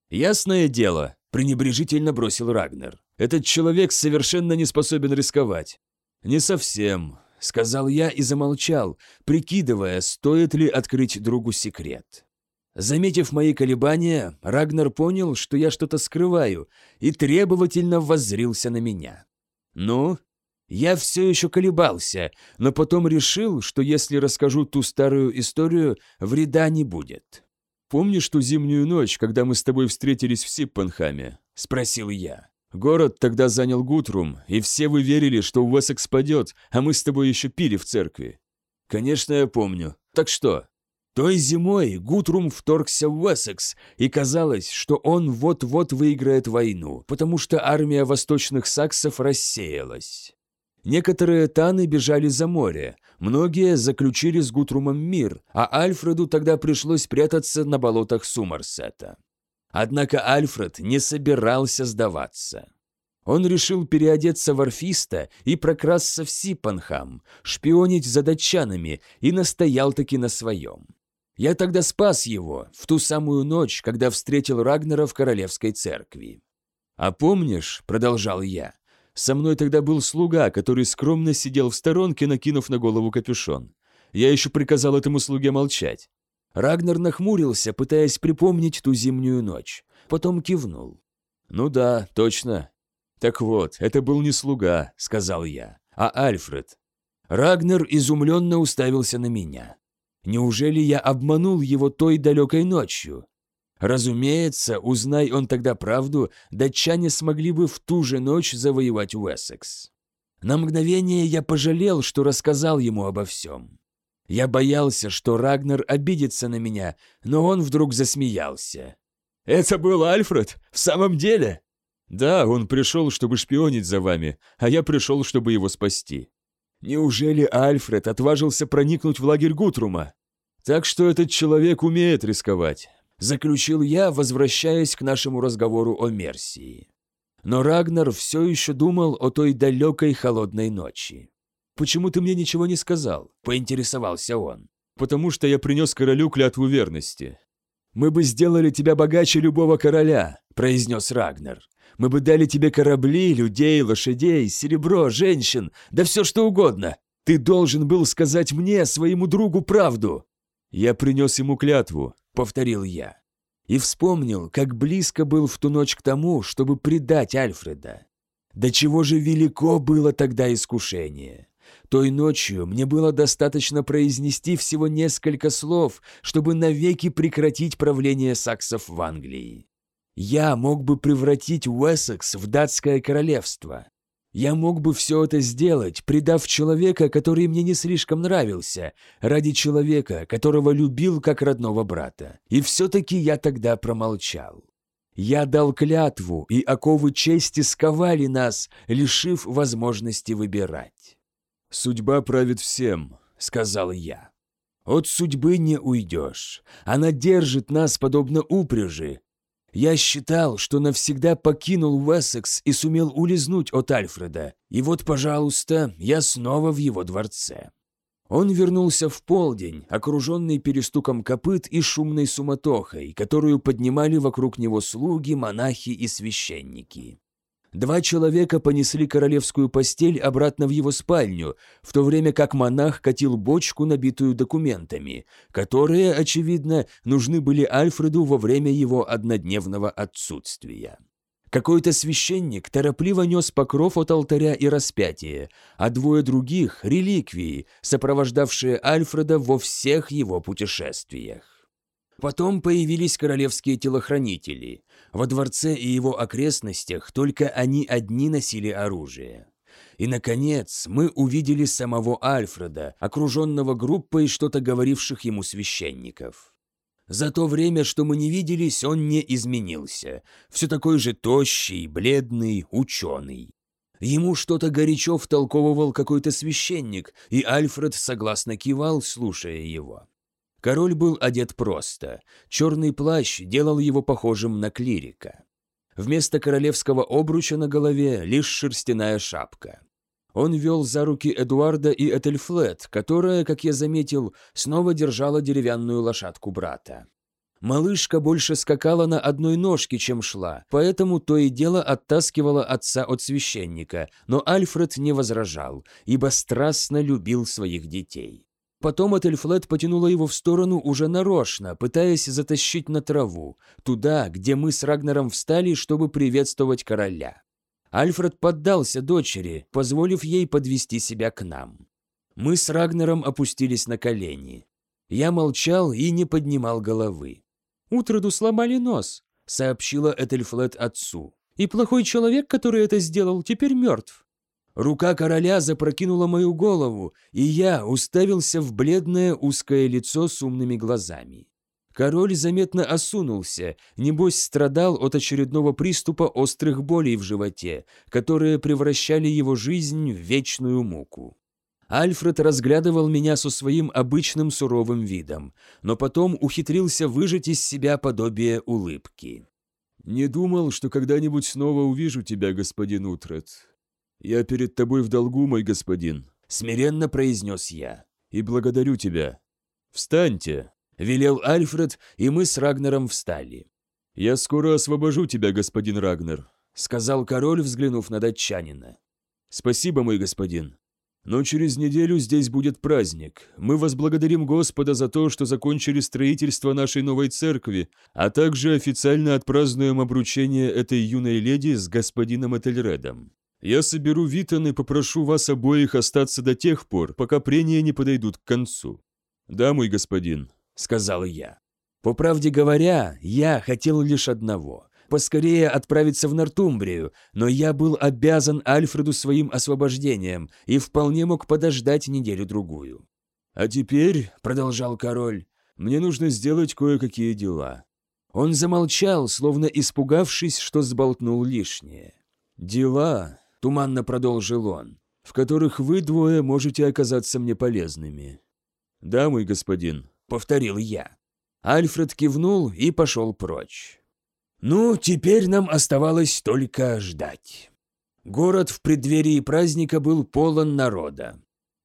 «Ясное дело», — пренебрежительно бросил Рагнер. «Этот человек совершенно не способен рисковать». «Не совсем сказал я и замолчал, прикидывая, стоит ли открыть другу секрет. Заметив мои колебания, Рагнар понял, что я что-то скрываю, и требовательно воззрился на меня. «Ну?» Я все еще колебался, но потом решил, что если расскажу ту старую историю, вреда не будет. «Помнишь ту зимнюю ночь, когда мы с тобой встретились в Сиппенхаме?» – спросил я. Город тогда занял Гутрум, и все вы верили, что Уэссекс падет, а мы с тобой еще пили в церкви. Конечно, я помню. Так что? Той зимой Гутрум вторгся в Уэссекс, и казалось, что он вот-вот выиграет войну, потому что армия восточных саксов рассеялась. Некоторые таны бежали за море, многие заключили с Гутрумом мир, а Альфреду тогда пришлось прятаться на болотах Сумарсета. Однако Альфред не собирался сдаваться. Он решил переодеться в орфиста и прокрасться в Сипанхам, шпионить за датчанами и настоял таки на своем. Я тогда спас его, в ту самую ночь, когда встретил Рагнера в королевской церкви. «А помнишь, — продолжал я, — со мной тогда был слуга, который скромно сидел в сторонке, накинув на голову капюшон. Я еще приказал этому слуге молчать. Рагнер нахмурился, пытаясь припомнить ту зимнюю ночь. Потом кивнул. «Ну да, точно. Так вот, это был не слуга», — сказал я, — «а Альфред». Рагнер изумленно уставился на меня. Неужели я обманул его той далекой ночью? Разумеется, узнай он тогда правду, датчане смогли бы в ту же ночь завоевать Уэссекс. На мгновение я пожалел, что рассказал ему обо всем. Я боялся, что Рагнар обидится на меня, но он вдруг засмеялся. «Это был Альфред? В самом деле?» «Да, он пришел, чтобы шпионить за вами, а я пришел, чтобы его спасти. Неужели Альфред отважился проникнуть в лагерь Гутрума? Так что этот человек умеет рисковать, заключил я, возвращаясь к нашему разговору о Мерсии. Но Рагнар все еще думал о той далекой холодной ночи. «Почему ты мне ничего не сказал?» – поинтересовался он. «Потому что я принес королю клятву верности». «Мы бы сделали тебя богаче любого короля», – произнес Рагнар. Мы бы дали тебе корабли, людей, лошадей, серебро, женщин, да все что угодно. Ты должен был сказать мне, своему другу, правду». «Я принес ему клятву», — повторил я. И вспомнил, как близко был в ту ночь к тому, чтобы предать Альфреда. До чего же велико было тогда искушение. Той ночью мне было достаточно произнести всего несколько слов, чтобы навеки прекратить правление саксов в Англии. Я мог бы превратить Уэссекс в датское королевство. Я мог бы все это сделать, предав человека, который мне не слишком нравился, ради человека, которого любил как родного брата. И все-таки я тогда промолчал. Я дал клятву, и оковы чести сковали нас, лишив возможности выбирать. «Судьба правит всем», — сказал я. «От судьбы не уйдешь. Она держит нас, подобно упряжи, я считал, что навсегда покинул Уэссекс и сумел улизнуть от Альфреда, и вот, пожалуйста, я снова в его дворце. Он вернулся в полдень, окруженный перестуком копыт и шумной суматохой, которую поднимали вокруг него слуги, монахи и священники. Два человека понесли королевскую постель обратно в его спальню, в то время как монах катил бочку, набитую документами, которые, очевидно, нужны были Альфреду во время его однодневного отсутствия. Какой-то священник торопливо нес покров от алтаря и распятия, а двое других – реликвии, сопровождавшие Альфреда во всех его путешествиях. Потом появились королевские телохранители. Во дворце и его окрестностях только они одни носили оружие. И, наконец, мы увидели самого Альфреда, окруженного группой что-то говоривших ему священников. За то время, что мы не виделись, он не изменился. Все такой же тощий, бледный, ученый. Ему что-то горячо втолковывал какой-то священник, и Альфред согласно кивал, слушая его. Король был одет просто. Черный плащ делал его похожим на клирика. Вместо королевского обруча на голове лишь шерстяная шапка. Он вел за руки Эдуарда и Этельфлет, которая, как я заметил, снова держала деревянную лошадку брата. Малышка больше скакала на одной ножке, чем шла, поэтому то и дело оттаскивала отца от священника, но Альфред не возражал, ибо страстно любил своих детей. Потом Этельфлет потянула его в сторону уже нарочно, пытаясь затащить на траву, туда, где мы с Рагнером встали, чтобы приветствовать короля. Альфред поддался дочери, позволив ей подвести себя к нам. Мы с Рагнером опустились на колени. Я молчал и не поднимал головы. «Утроду сломали нос», — сообщила Этельфлет отцу. И плохой человек, который это сделал, теперь мертв. Рука короля запрокинула мою голову, и я уставился в бледное узкое лицо с умными глазами. Король заметно осунулся, небось страдал от очередного приступа острых болей в животе, которые превращали его жизнь в вечную муку. Альфред разглядывал меня со своим обычным суровым видом, но потом ухитрился выжать из себя подобие улыбки. «Не думал, что когда-нибудь снова увижу тебя, господин Утрет. Я перед тобой в долгу, мой господин», — смиренно произнес я. «И благодарю тебя. Встаньте!» — велел Альфред, и мы с Рагнером встали. «Я скоро освобожу тебя, господин Рагнер», — сказал король, взглянув на датчанина. «Спасибо, мой господин. Но через неделю здесь будет праздник. Мы возблагодарим Господа за то, что закончили строительство нашей новой церкви, а также официально отпразднуем обручение этой юной леди с господином Этельредом. Я соберу Витон и попрошу вас обоих остаться до тех пор, пока прения не подойдут к концу. Да, мой господин, сказал я. По правде говоря, я хотел лишь одного поскорее отправиться в Нортумбрию, но я был обязан Альфреду своим освобождением и вполне мог подождать неделю-другую. «А теперь», — продолжал король, — «мне нужно сделать кое-какие дела». Он замолчал, словно испугавшись, что сболтнул лишнее. «Дела», — туманно продолжил он, — «в которых вы двое можете оказаться мне полезными». «Да, мой господин», — повторил я. Альфред кивнул и пошел прочь. Ну, теперь нам оставалось только ждать. Город в преддверии праздника был полон народа.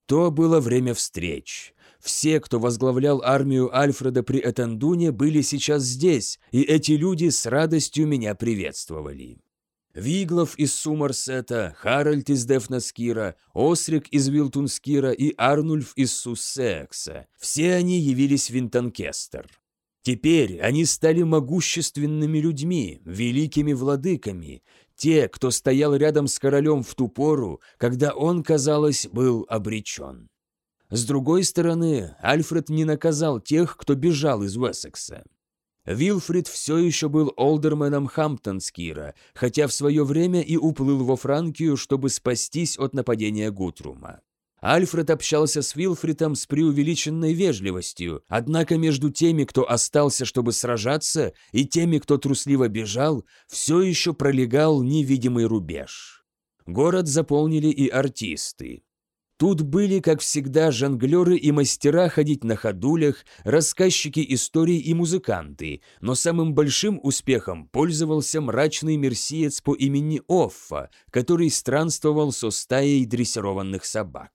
То было время встреч. Все, кто возглавлял армию Альфреда при Этандуне, были сейчас здесь, и эти люди с радостью меня приветствовали. Виглов из Сумарсета, Харальд из Дефнаскира, Осрик из Вилтунскира и Арнульф из Суссекса. Все они явились в Винтонкестер. Теперь они стали могущественными людьми, великими владыками, те, кто стоял рядом с королем в ту пору, когда он, казалось, был обречен. С другой стороны, Альфред не наказал тех, кто бежал из Уэссекса. Вилфрид все еще был олдерменом Хамптонскира, хотя в свое время и уплыл во Франкию, чтобы спастись от нападения Гутрума. Альфред общался с Вилфритом с преувеличенной вежливостью, однако между теми, кто остался, чтобы сражаться, и теми, кто трусливо бежал, все еще пролегал невидимый рубеж. Город заполнили и артисты. Тут были, как всегда, жонглеры и мастера ходить на ходулях, рассказчики историй и музыканты, но самым большим успехом пользовался мрачный мерсиец по имени Оффа, который странствовал со стаей дрессированных собак.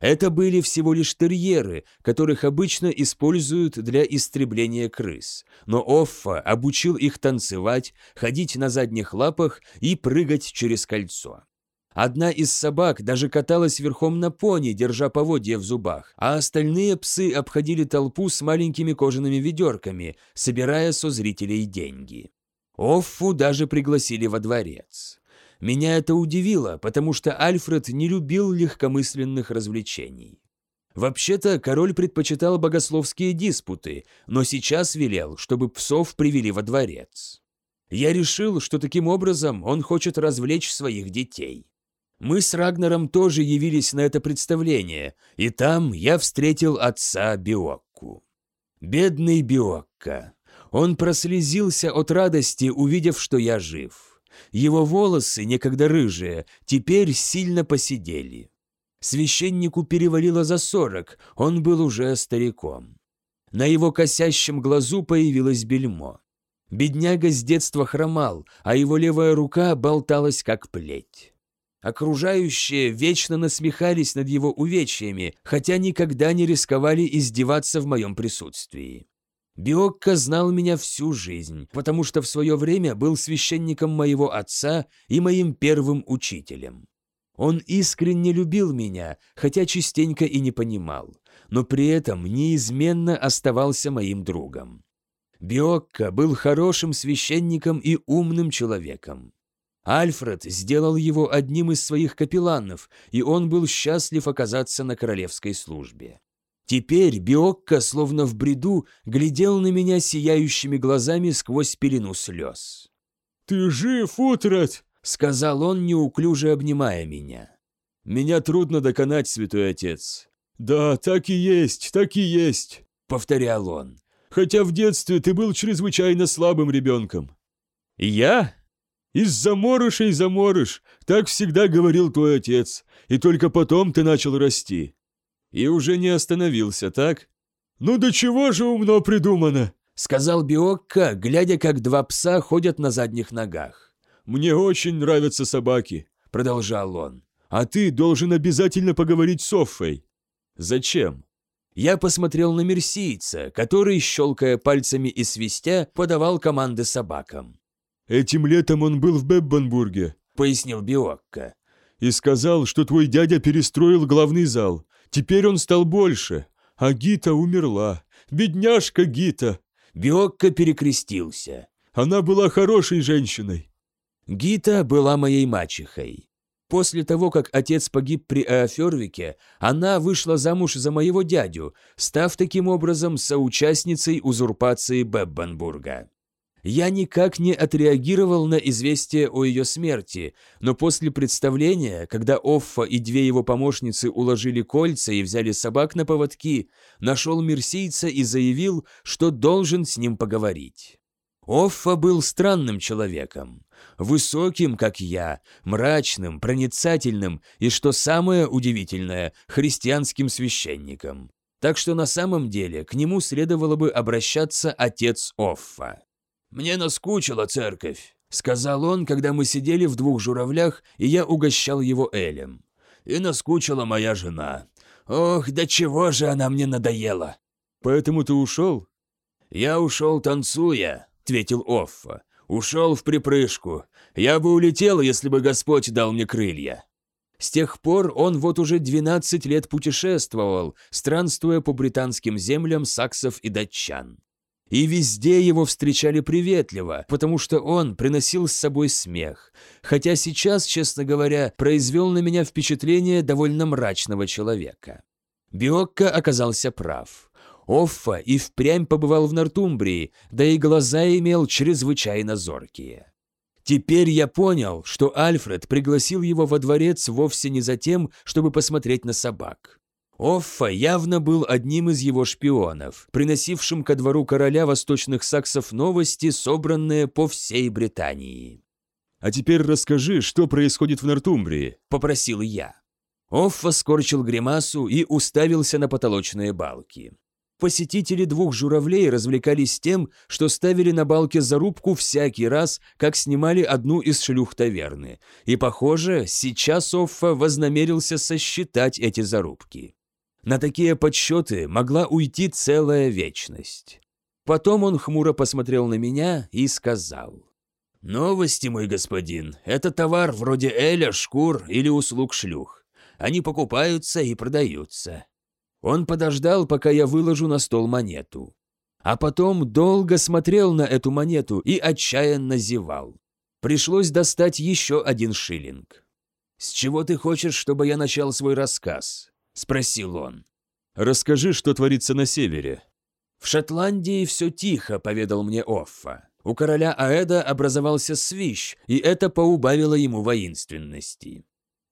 Это были всего лишь терьеры, которых обычно используют для истребления крыс, но Оффа обучил их танцевать, ходить на задних лапах и прыгать через кольцо. Одна из собак даже каталась верхом на пони, держа поводья в зубах, а остальные псы обходили толпу с маленькими кожаными ведерками, собирая со зрителей деньги. Оффу даже пригласили во дворец. Меня это удивило, потому что Альфред не любил легкомысленных развлечений. Вообще-то король предпочитал богословские диспуты, но сейчас велел, чтобы псов привели во дворец. Я решил, что таким образом он хочет развлечь своих детей. Мы с Рагнером тоже явились на это представление, и там я встретил отца Биокку. Бедный Биокка. Он прослезился от радости, увидев, что я жив. Его волосы, некогда рыжие, теперь сильно посидели. Священнику перевалило за сорок, он был уже стариком. На его косящем глазу появилось бельмо. Бедняга с детства хромал, а его левая рука болталась как плеть. Окружающие вечно насмехались над его увечьями, хотя никогда не рисковали издеваться в моем присутствии. Биокко знал меня всю жизнь, потому что в свое время был священником моего отца и моим первым учителем. Он искренне любил меня, хотя частенько и не понимал, но при этом неизменно оставался моим другом. Биокко был хорошим священником и умным человеком. Альфред сделал его одним из своих капелланов, и он был счастлив оказаться на королевской службе. Теперь Биокко, словно в бреду, глядел на меня сияющими глазами сквозь пелену слез. «Ты жив, Утрат!» — сказал он, неуклюже обнимая меня. «Меня трудно доконать, святой отец». «Да, так и есть, так и есть», — повторял он. «Хотя в детстве ты был чрезвычайно слабым ребенком». «Я?» «Из заморыша и заморыш, так всегда говорил твой отец, и только потом ты начал расти». «И уже не остановился, так?» «Ну до чего же умно придумано?» — сказал Биокко, глядя, как два пса ходят на задних ногах. «Мне очень нравятся собаки», — продолжал он. «А ты должен обязательно поговорить с Оффой». «Зачем?» Я посмотрел на мерсийца, который, щелкая пальцами и свистя, подавал команды собакам. «Этим летом он был в Беббенбурге», — пояснил Биокко. «И сказал, что твой дядя перестроил главный зал. Теперь он стал больше, а Гита умерла. Бедняжка Гита!» Биокко перекрестился. «Она была хорошей женщиной». Гита была моей мачехой. После того, как отец погиб при Аофервике, она вышла замуж за моего дядю, став таким образом соучастницей узурпации Беббенбурга. Я никак не отреагировал на известие о ее смерти, но после представления, когда Оффа и две его помощницы уложили кольца и взяли собак на поводки, нашел мерсийца и заявил, что должен с ним поговорить. Оффа был странным человеком, высоким, как я, мрачным, проницательным и, что самое удивительное, христианским священником. Так что на самом деле к нему следовало бы обращаться отец Оффа. «Мне наскучила церковь», — сказал он, когда мы сидели в двух журавлях, и я угощал его элем. «И наскучила моя жена. Ох, до чего же она мне надоела!» «Поэтому ты ушел?» «Я ушел танцуя», — ответил Оффа. «Ушел в припрыжку. Я бы улетел, если бы Господь дал мне крылья». С тех пор он вот уже 12 лет путешествовал, странствуя по британским землям саксов и датчан. И везде его встречали приветливо, потому что он приносил с собой смех, хотя сейчас, честно говоря, произвел на меня впечатление довольно мрачного человека. Биокко оказался прав. Оффа и впрямь побывал в Нортумбрии, да и глаза имел чрезвычайно зоркие. Теперь я понял, что Альфред пригласил его во дворец вовсе не за тем, чтобы посмотреть на собак. Оффа явно был одним из его шпионов, приносившим ко двору короля восточных саксов новости, собранные по всей Британии. «А теперь расскажи, что происходит в Нортумбрии», — попросил я. Оффа скорчил гримасу и уставился на потолочные балки. Посетители двух журавлей развлекались тем, что ставили на балке зарубку всякий раз, как снимали одну из шлюх таверны. И, похоже, сейчас Оффа вознамерился сосчитать эти зарубки. На такие подсчеты могла уйти целая вечность. Потом он хмуро посмотрел на меня и сказал. «Новости, мой господин, это товар вроде эля, шкур или услуг шлюх. Они покупаются и продаются». Он подождал, пока я выложу на стол монету. А потом долго смотрел на эту монету и отчаянно зевал. Пришлось достать еще один шиллинг. «С чего ты хочешь, чтобы я начал свой рассказ?» – спросил он. «Расскажи, что творится на севере». «В Шотландии все тихо», – поведал мне Оффа. У короля Аэда образовался свищ, и это поубавило ему воинственности.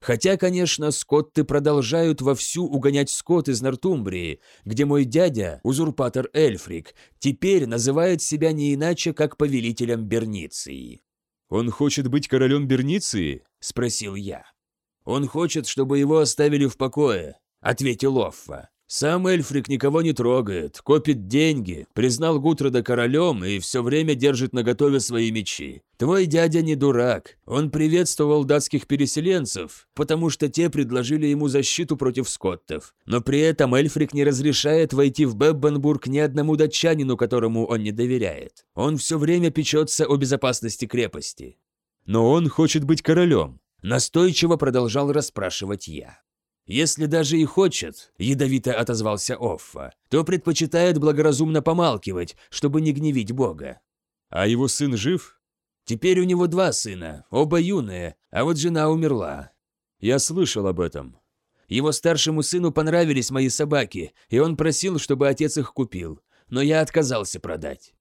Хотя, конечно, скотты продолжают вовсю угонять скот из Нортумбрии, где мой дядя, узурпатор Эльфрик, теперь называет себя не иначе, как повелителем Берниции. «Он хочет быть королем Берниции?» – спросил я. «Он хочет, чтобы его оставили в покое», ответил Оффа. Сам Эльфрик никого не трогает, копит деньги, признал Гутрода королем и все время держит наготове свои мечи. Твой дядя не дурак, он приветствовал датских переселенцев, потому что те предложили ему защиту против скоттов. Но при этом Эльфрик не разрешает войти в Беббенбург ни одному датчанину, которому он не доверяет. Он все время печется о безопасности крепости. Но он хочет быть королем. Настойчиво продолжал расспрашивать я. «Если даже и хочет», — ядовито отозвался Оффа, «то предпочитает благоразумно помалкивать, чтобы не гневить Бога». «А его сын жив?» «Теперь у него два сына, оба юные, а вот жена умерла». «Я слышал об этом». Его старшему сыну понравились мои собаки, и он просил, чтобы отец их купил, но я отказался продать.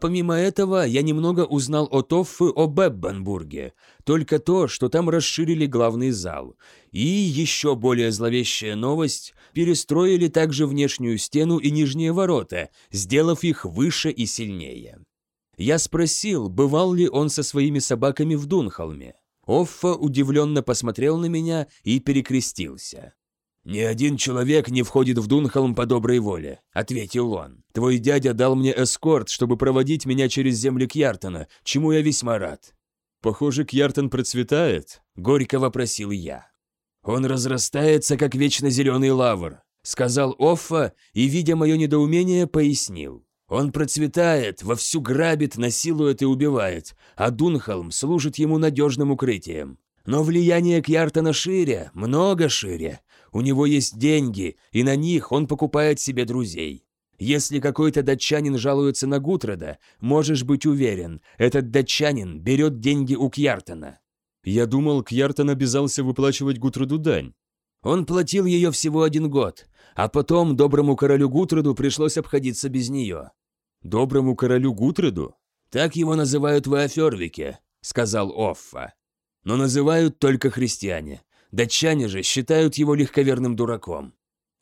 Помимо этого, я немного узнал о Тоффе о Беббенбурге, только то, что там расширили главный зал. И еще более зловещая новость – перестроили также внешнюю стену и нижние ворота, сделав их выше и сильнее. Я спросил, бывал ли он со своими собаками в Дунхолме. Оффа удивленно посмотрел на меня и перекрестился. «Ни один человек не входит в Дунхолм по доброй воле», — ответил он. «Твой дядя дал мне эскорт, чтобы проводить меня через земли Кьяртона, чему я весьма рад». «Похоже, Кьяртон процветает», — горько вопросил я. «Он разрастается, как вечно зеленый лавр», — сказал Оффа и, видя мое недоумение, пояснил. «Он процветает, вовсю грабит, насилует и убивает, а Дунхолм служит ему надежным укрытием. Но влияние Кьяртона шире, много шире. У него есть деньги, и на них он покупает себе друзей. Если какой-то датчанин жалуется на Гутрода, можешь быть уверен, этот датчанин берет деньги у Кьяртона. Я думал, Кьяртон обязался выплачивать Гутроду дань. Он платил ее всего один год, а потом доброму королю Гутроду пришлось обходиться без нее. Доброму королю Гутроду? Так его называют в Афервике, сказал Оффа. Но называют только христиане. Датчане же считают его легковерным дураком.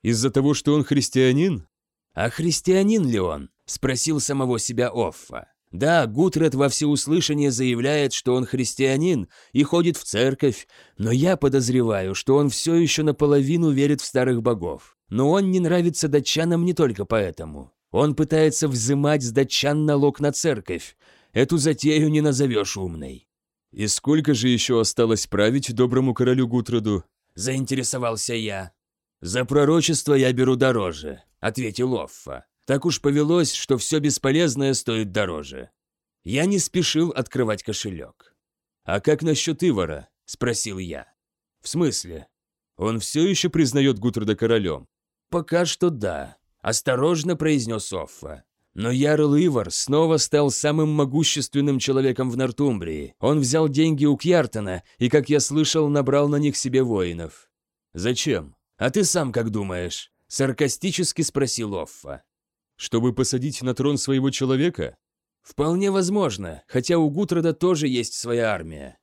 Из-за того, что он христианин? А христианин ли он? Спросил самого себя Оффа. Да, Гутред во всеуслышание заявляет, что он христианин и ходит в церковь, но я подозреваю, что он все еще наполовину верит в старых богов. Но он не нравится датчанам не только поэтому. Он пытается взымать с датчан налог на церковь. Эту затею не назовешь умной. «И сколько же еще осталось править доброму королю Гутроду?» – заинтересовался я. «За пророчество я беру дороже», – ответил Оффа. «Так уж повелось, что все бесполезное стоит дороже». Я не спешил открывать кошелек. «А как насчет Ивара?» – спросил я. «В смысле?» «Он все еще признает Гутрода королем?» «Пока что да», – осторожно произнес Оффа. Но Ярл Ивар снова стал самым могущественным человеком в Нортумбрии. Он взял деньги у Кьяртона и, как я слышал, набрал на них себе воинов. «Зачем? А ты сам как думаешь?» – саркастически спросил Оффа. «Чтобы посадить на трон своего человека?» «Вполне возможно, хотя у Гутрода тоже есть своя армия».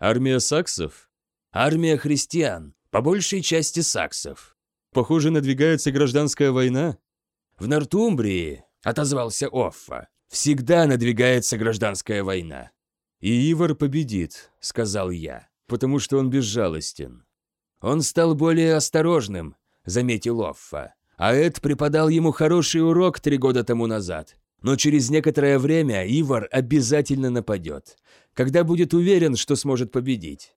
«Армия саксов?» «Армия христиан, по большей части саксов». «Похоже, надвигается гражданская война?» «В Нортумбрии – отозвался Оффа. «Всегда надвигается гражданская война». «И Ивар победит», – сказал я, – «потому что он безжалостен». «Он стал более осторожным», – заметил Оффа. «А Эд преподал ему хороший урок три года тому назад. Но через некоторое время Ивар обязательно нападет, когда будет уверен, что сможет победить».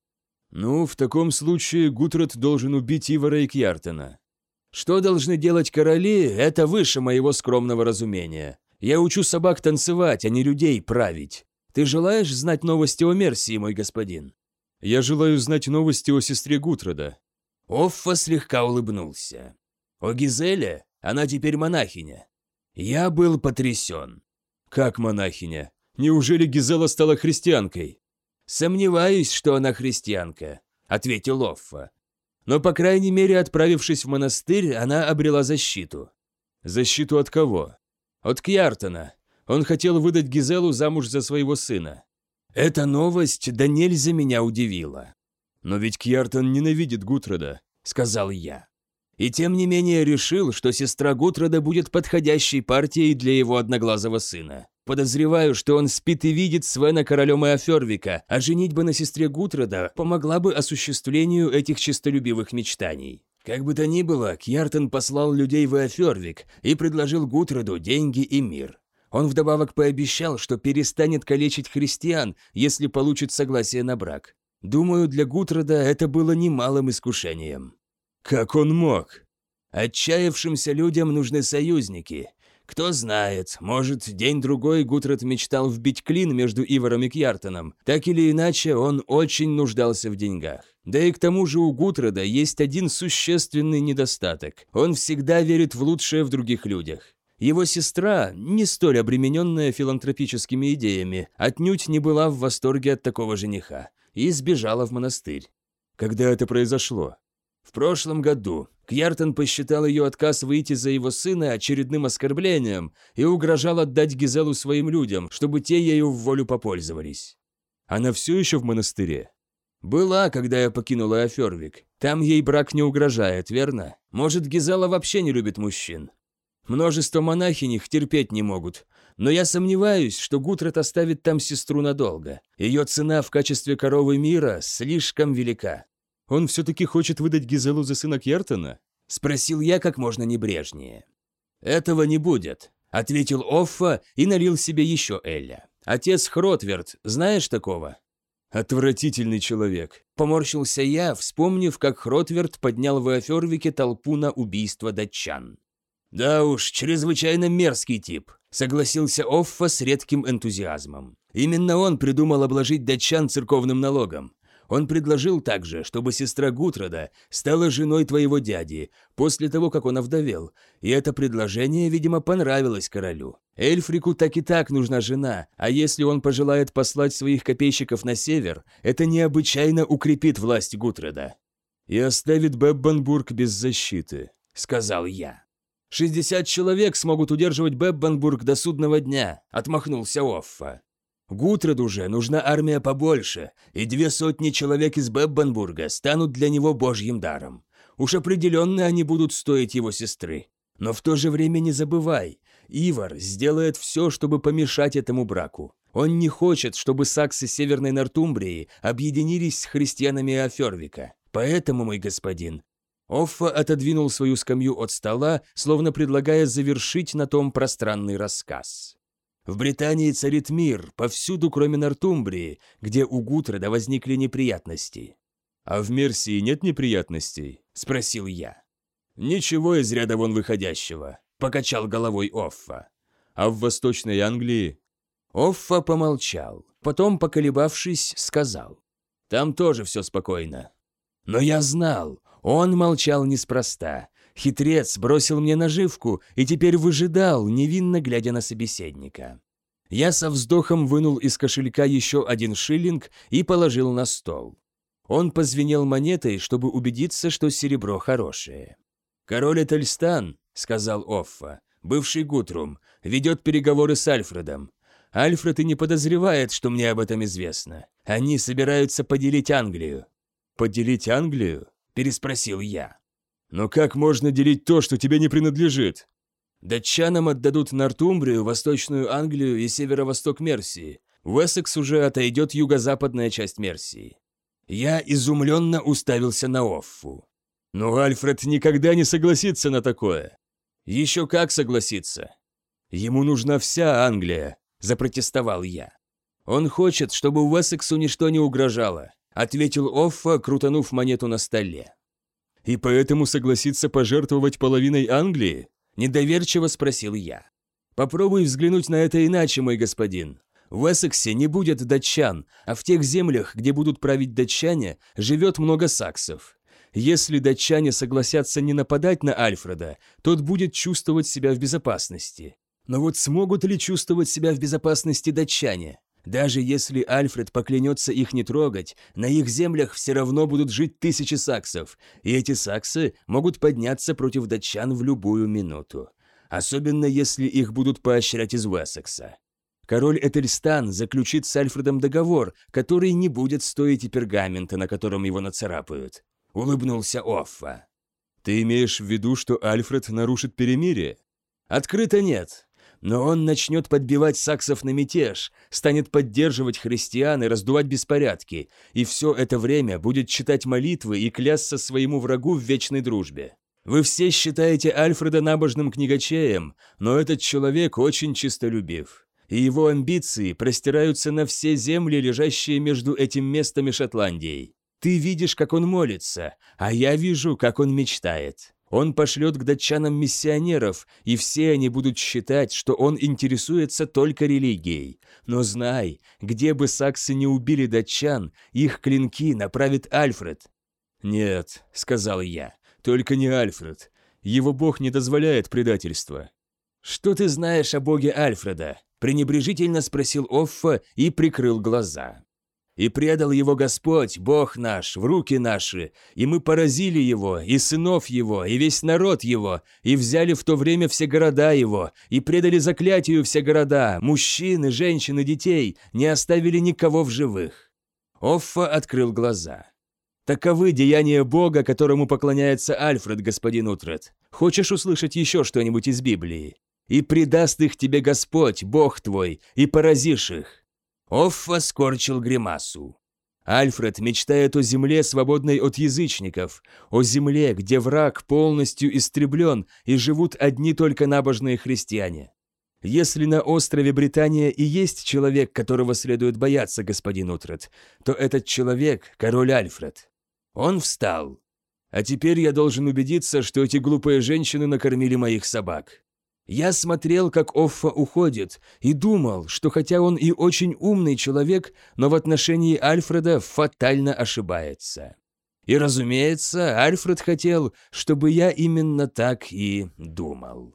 «Ну, в таком случае Гутред должен убить Ивара и Кьяртена», что должны делать короли, это выше моего скромного разумения. Я учу собак танцевать, а не людей править. Ты желаешь знать новости о Мерсии, мой господин?» «Я желаю знать новости о сестре Гутрода». Оффа слегка улыбнулся. «О Гизеле? Она теперь монахиня». Я был потрясен. «Как монахиня? Неужели Гизела стала христианкой?» «Сомневаюсь, что она христианка», — ответил Оффа. Но, по крайней мере, отправившись в монастырь, она обрела защиту. Защиту от кого? От Кьяртона. Он хотел выдать Гизелу замуж за своего сына. Эта новость да нельзя меня удивила. «Но ведь Кьяртон ненавидит Гутрода», — сказал я. И тем не менее решил, что сестра Гутрода будет подходящей партией для его одноглазого сына. Подозреваю, что он спит и видит Свена королем Иофервика, а женитьба на сестре Гутрода помогла бы осуществлению этих честолюбивых мечтаний. Как бы то ни было, Кьяртон послал людей в Иофервик и предложил Гутроду деньги и мир. Он вдобавок пообещал, что перестанет калечить христиан, если получит согласие на брак. Думаю, для Гутрода это было немалым искушением. Как он мог? Отчаявшимся людям нужны союзники, кто знает, может, день-другой Гутред мечтал вбить клин между Иваром и Кьяртоном. Так или иначе, он очень нуждался в деньгах. Да и к тому же у Гутреда есть один существенный недостаток. Он всегда верит в лучшее в других людях. Его сестра, не столь обремененная филантропическими идеями, отнюдь не была в восторге от такого жениха и сбежала в монастырь. Когда это произошло? В прошлом году Кьяртон посчитал ее отказ выйти за его сына очередным оскорблением и угрожал отдать Гизелу своим людям, чтобы те ею в волю попользовались. Она все еще в монастыре? Была, когда я покинула Афервик. Там ей брак не угрожает, верно? Может, Гизела вообще не любит мужчин? Множество монахинь их терпеть не могут. Но я сомневаюсь, что Гутрат оставит там сестру надолго. Ее цена в качестве коровы мира слишком велика. Он все-таки хочет выдать Гизелу за сына Кьяртона? Спросил я как можно небрежнее. «Этого не будет», — ответил Оффа и налил себе еще Эля. «Отец Хротверд, знаешь такого?» Отвратительный человек. Поморщился я, вспомнив, как Хротверд поднял в Эофервике толпу на убийство датчан. «Да уж, чрезвычайно мерзкий тип», — согласился Оффа с редким энтузиазмом. «Именно он придумал обложить датчан церковным налогом. Он предложил также, чтобы сестра Гутрада стала женой твоего дяди после того, как он овдовел, и это предложение, видимо, понравилось королю. Эльфрику так и так нужна жена, а если он пожелает послать своих копейщиков на север, это необычайно укрепит власть Гутрада. «И оставит Беббанбург без защиты», — сказал я. «Шестьдесят человек смогут удерживать Беббанбург до судного дня», — отмахнулся Оффа. Гутраду же нужна армия побольше, и две сотни человек из Беббенбурга станут для него божьим даром. Уж определенно они будут стоить его сестры. Но в то же время не забывай, Ивар сделает все, чтобы помешать этому браку. Он не хочет, чтобы саксы Северной Нортумбрии объединились с христианами Афервика. Поэтому, мой господин, Оффа отодвинул свою скамью от стола, словно предлагая завершить на том пространный рассказ. В Британии царит мир, повсюду, кроме Нортумбрии, где у Гутреда возникли неприятности. «А в Мерсии нет неприятностей?» – спросил я. «Ничего из ряда вон выходящего», – покачал головой Оффа. «А в Восточной Англии?» Оффа помолчал, потом, поколебавшись, сказал. «Там тоже все спокойно». Но я знал, он молчал неспроста, Хитрец бросил мне наживку и теперь выжидал, невинно глядя на собеседника. Я со вздохом вынул из кошелька еще один шиллинг и положил на стол. Он позвенел монетой, чтобы убедиться, что серебро хорошее. «Король Этельстан», — сказал Оффа, бывший Гутрум, ведет переговоры с Альфредом. Альфред и не подозревает, что мне об этом известно. Они собираются поделить Англию». «Поделить Англию?» – переспросил я. Но как можно делить то, что тебе не принадлежит? Датчанам отдадут Нортумбрию, Восточную Англию и северо-восток Мерсии. В Эссекс уже отойдет юго-западная часть Мерсии. Я изумленно уставился на Оффу. Но Альфред никогда не согласится на такое. Еще как согласится. Ему нужна вся Англия, запротестовал я. Он хочет, чтобы Уэссексу ничто не угрожало, ответил Оффа, крутанув монету на столе. И поэтому согласится пожертвовать половиной Англии? Недоверчиво спросил я. Попробуй взглянуть на это иначе, мой господин. В Эссексе не будет датчан, а в тех землях, где будут править датчане, живет много саксов. Если датчане согласятся не нападать на Альфреда, тот будет чувствовать себя в безопасности. Но вот смогут ли чувствовать себя в безопасности датчане? Даже если Альфред поклянется их не трогать, на их землях все равно будут жить тысячи саксов, и эти саксы могут подняться против датчан в любую минуту. Особенно если их будут поощрять из Уэссекса. Король Этельстан заключит с Альфредом договор, который не будет стоить и пергамента, на котором его нацарапают. Улыбнулся Оффа. «Ты имеешь в виду, что Альфред нарушит перемирие?» «Открыто нет. Но он начнет подбивать саксов на мятеж, станет поддерживать христиан и раздувать беспорядки, и все это время будет читать молитвы и клясться своему врагу в вечной дружбе. Вы все считаете Альфреда набожным книгачеем, но этот человек очень чистолюбив. И его амбиции простираются на все земли, лежащие между этим местом и Шотландией. Ты видишь, как он молится, а я вижу, как он мечтает. Он пошлет к датчанам миссионеров, и все они будут считать, что он интересуется только религией. Но знай, где бы саксы не убили датчан, их клинки направит Альфред». «Нет», — сказал я, — «только не Альфред. Его бог не дозволяет предательства». «Что ты знаешь о боге Альфреда?» – пренебрежительно спросил Оффа и прикрыл глаза. И предал его Господь, Бог наш, в руки наши, и мы поразили его, и сынов его, и весь народ его, и взяли в то время все города его, и предали заклятию все города, мужчин и женщин и детей, не оставили никого в живых». Оффа открыл глаза. «Таковы деяния Бога, которому поклоняется Альфред, господин Утрет. Хочешь услышать еще что-нибудь из Библии? И предаст их тебе Господь, Бог твой, и поразишь их. Оффа скорчил гримасу. Альфред мечтает о земле, свободной от язычников, о земле, где враг полностью истреблен и живут одни только набожные христиане. Если на острове Британия и есть человек, которого следует бояться, господин Утред, то этот человек – король Альфред. Он встал. А теперь я должен убедиться, что эти глупые женщины накормили моих собак. Я смотрел, как Оффа уходит, и думал, что хотя он и очень умный человек, но в отношении Альфреда фатально ошибается. И, разумеется, Альфред хотел, чтобы я именно так и думал.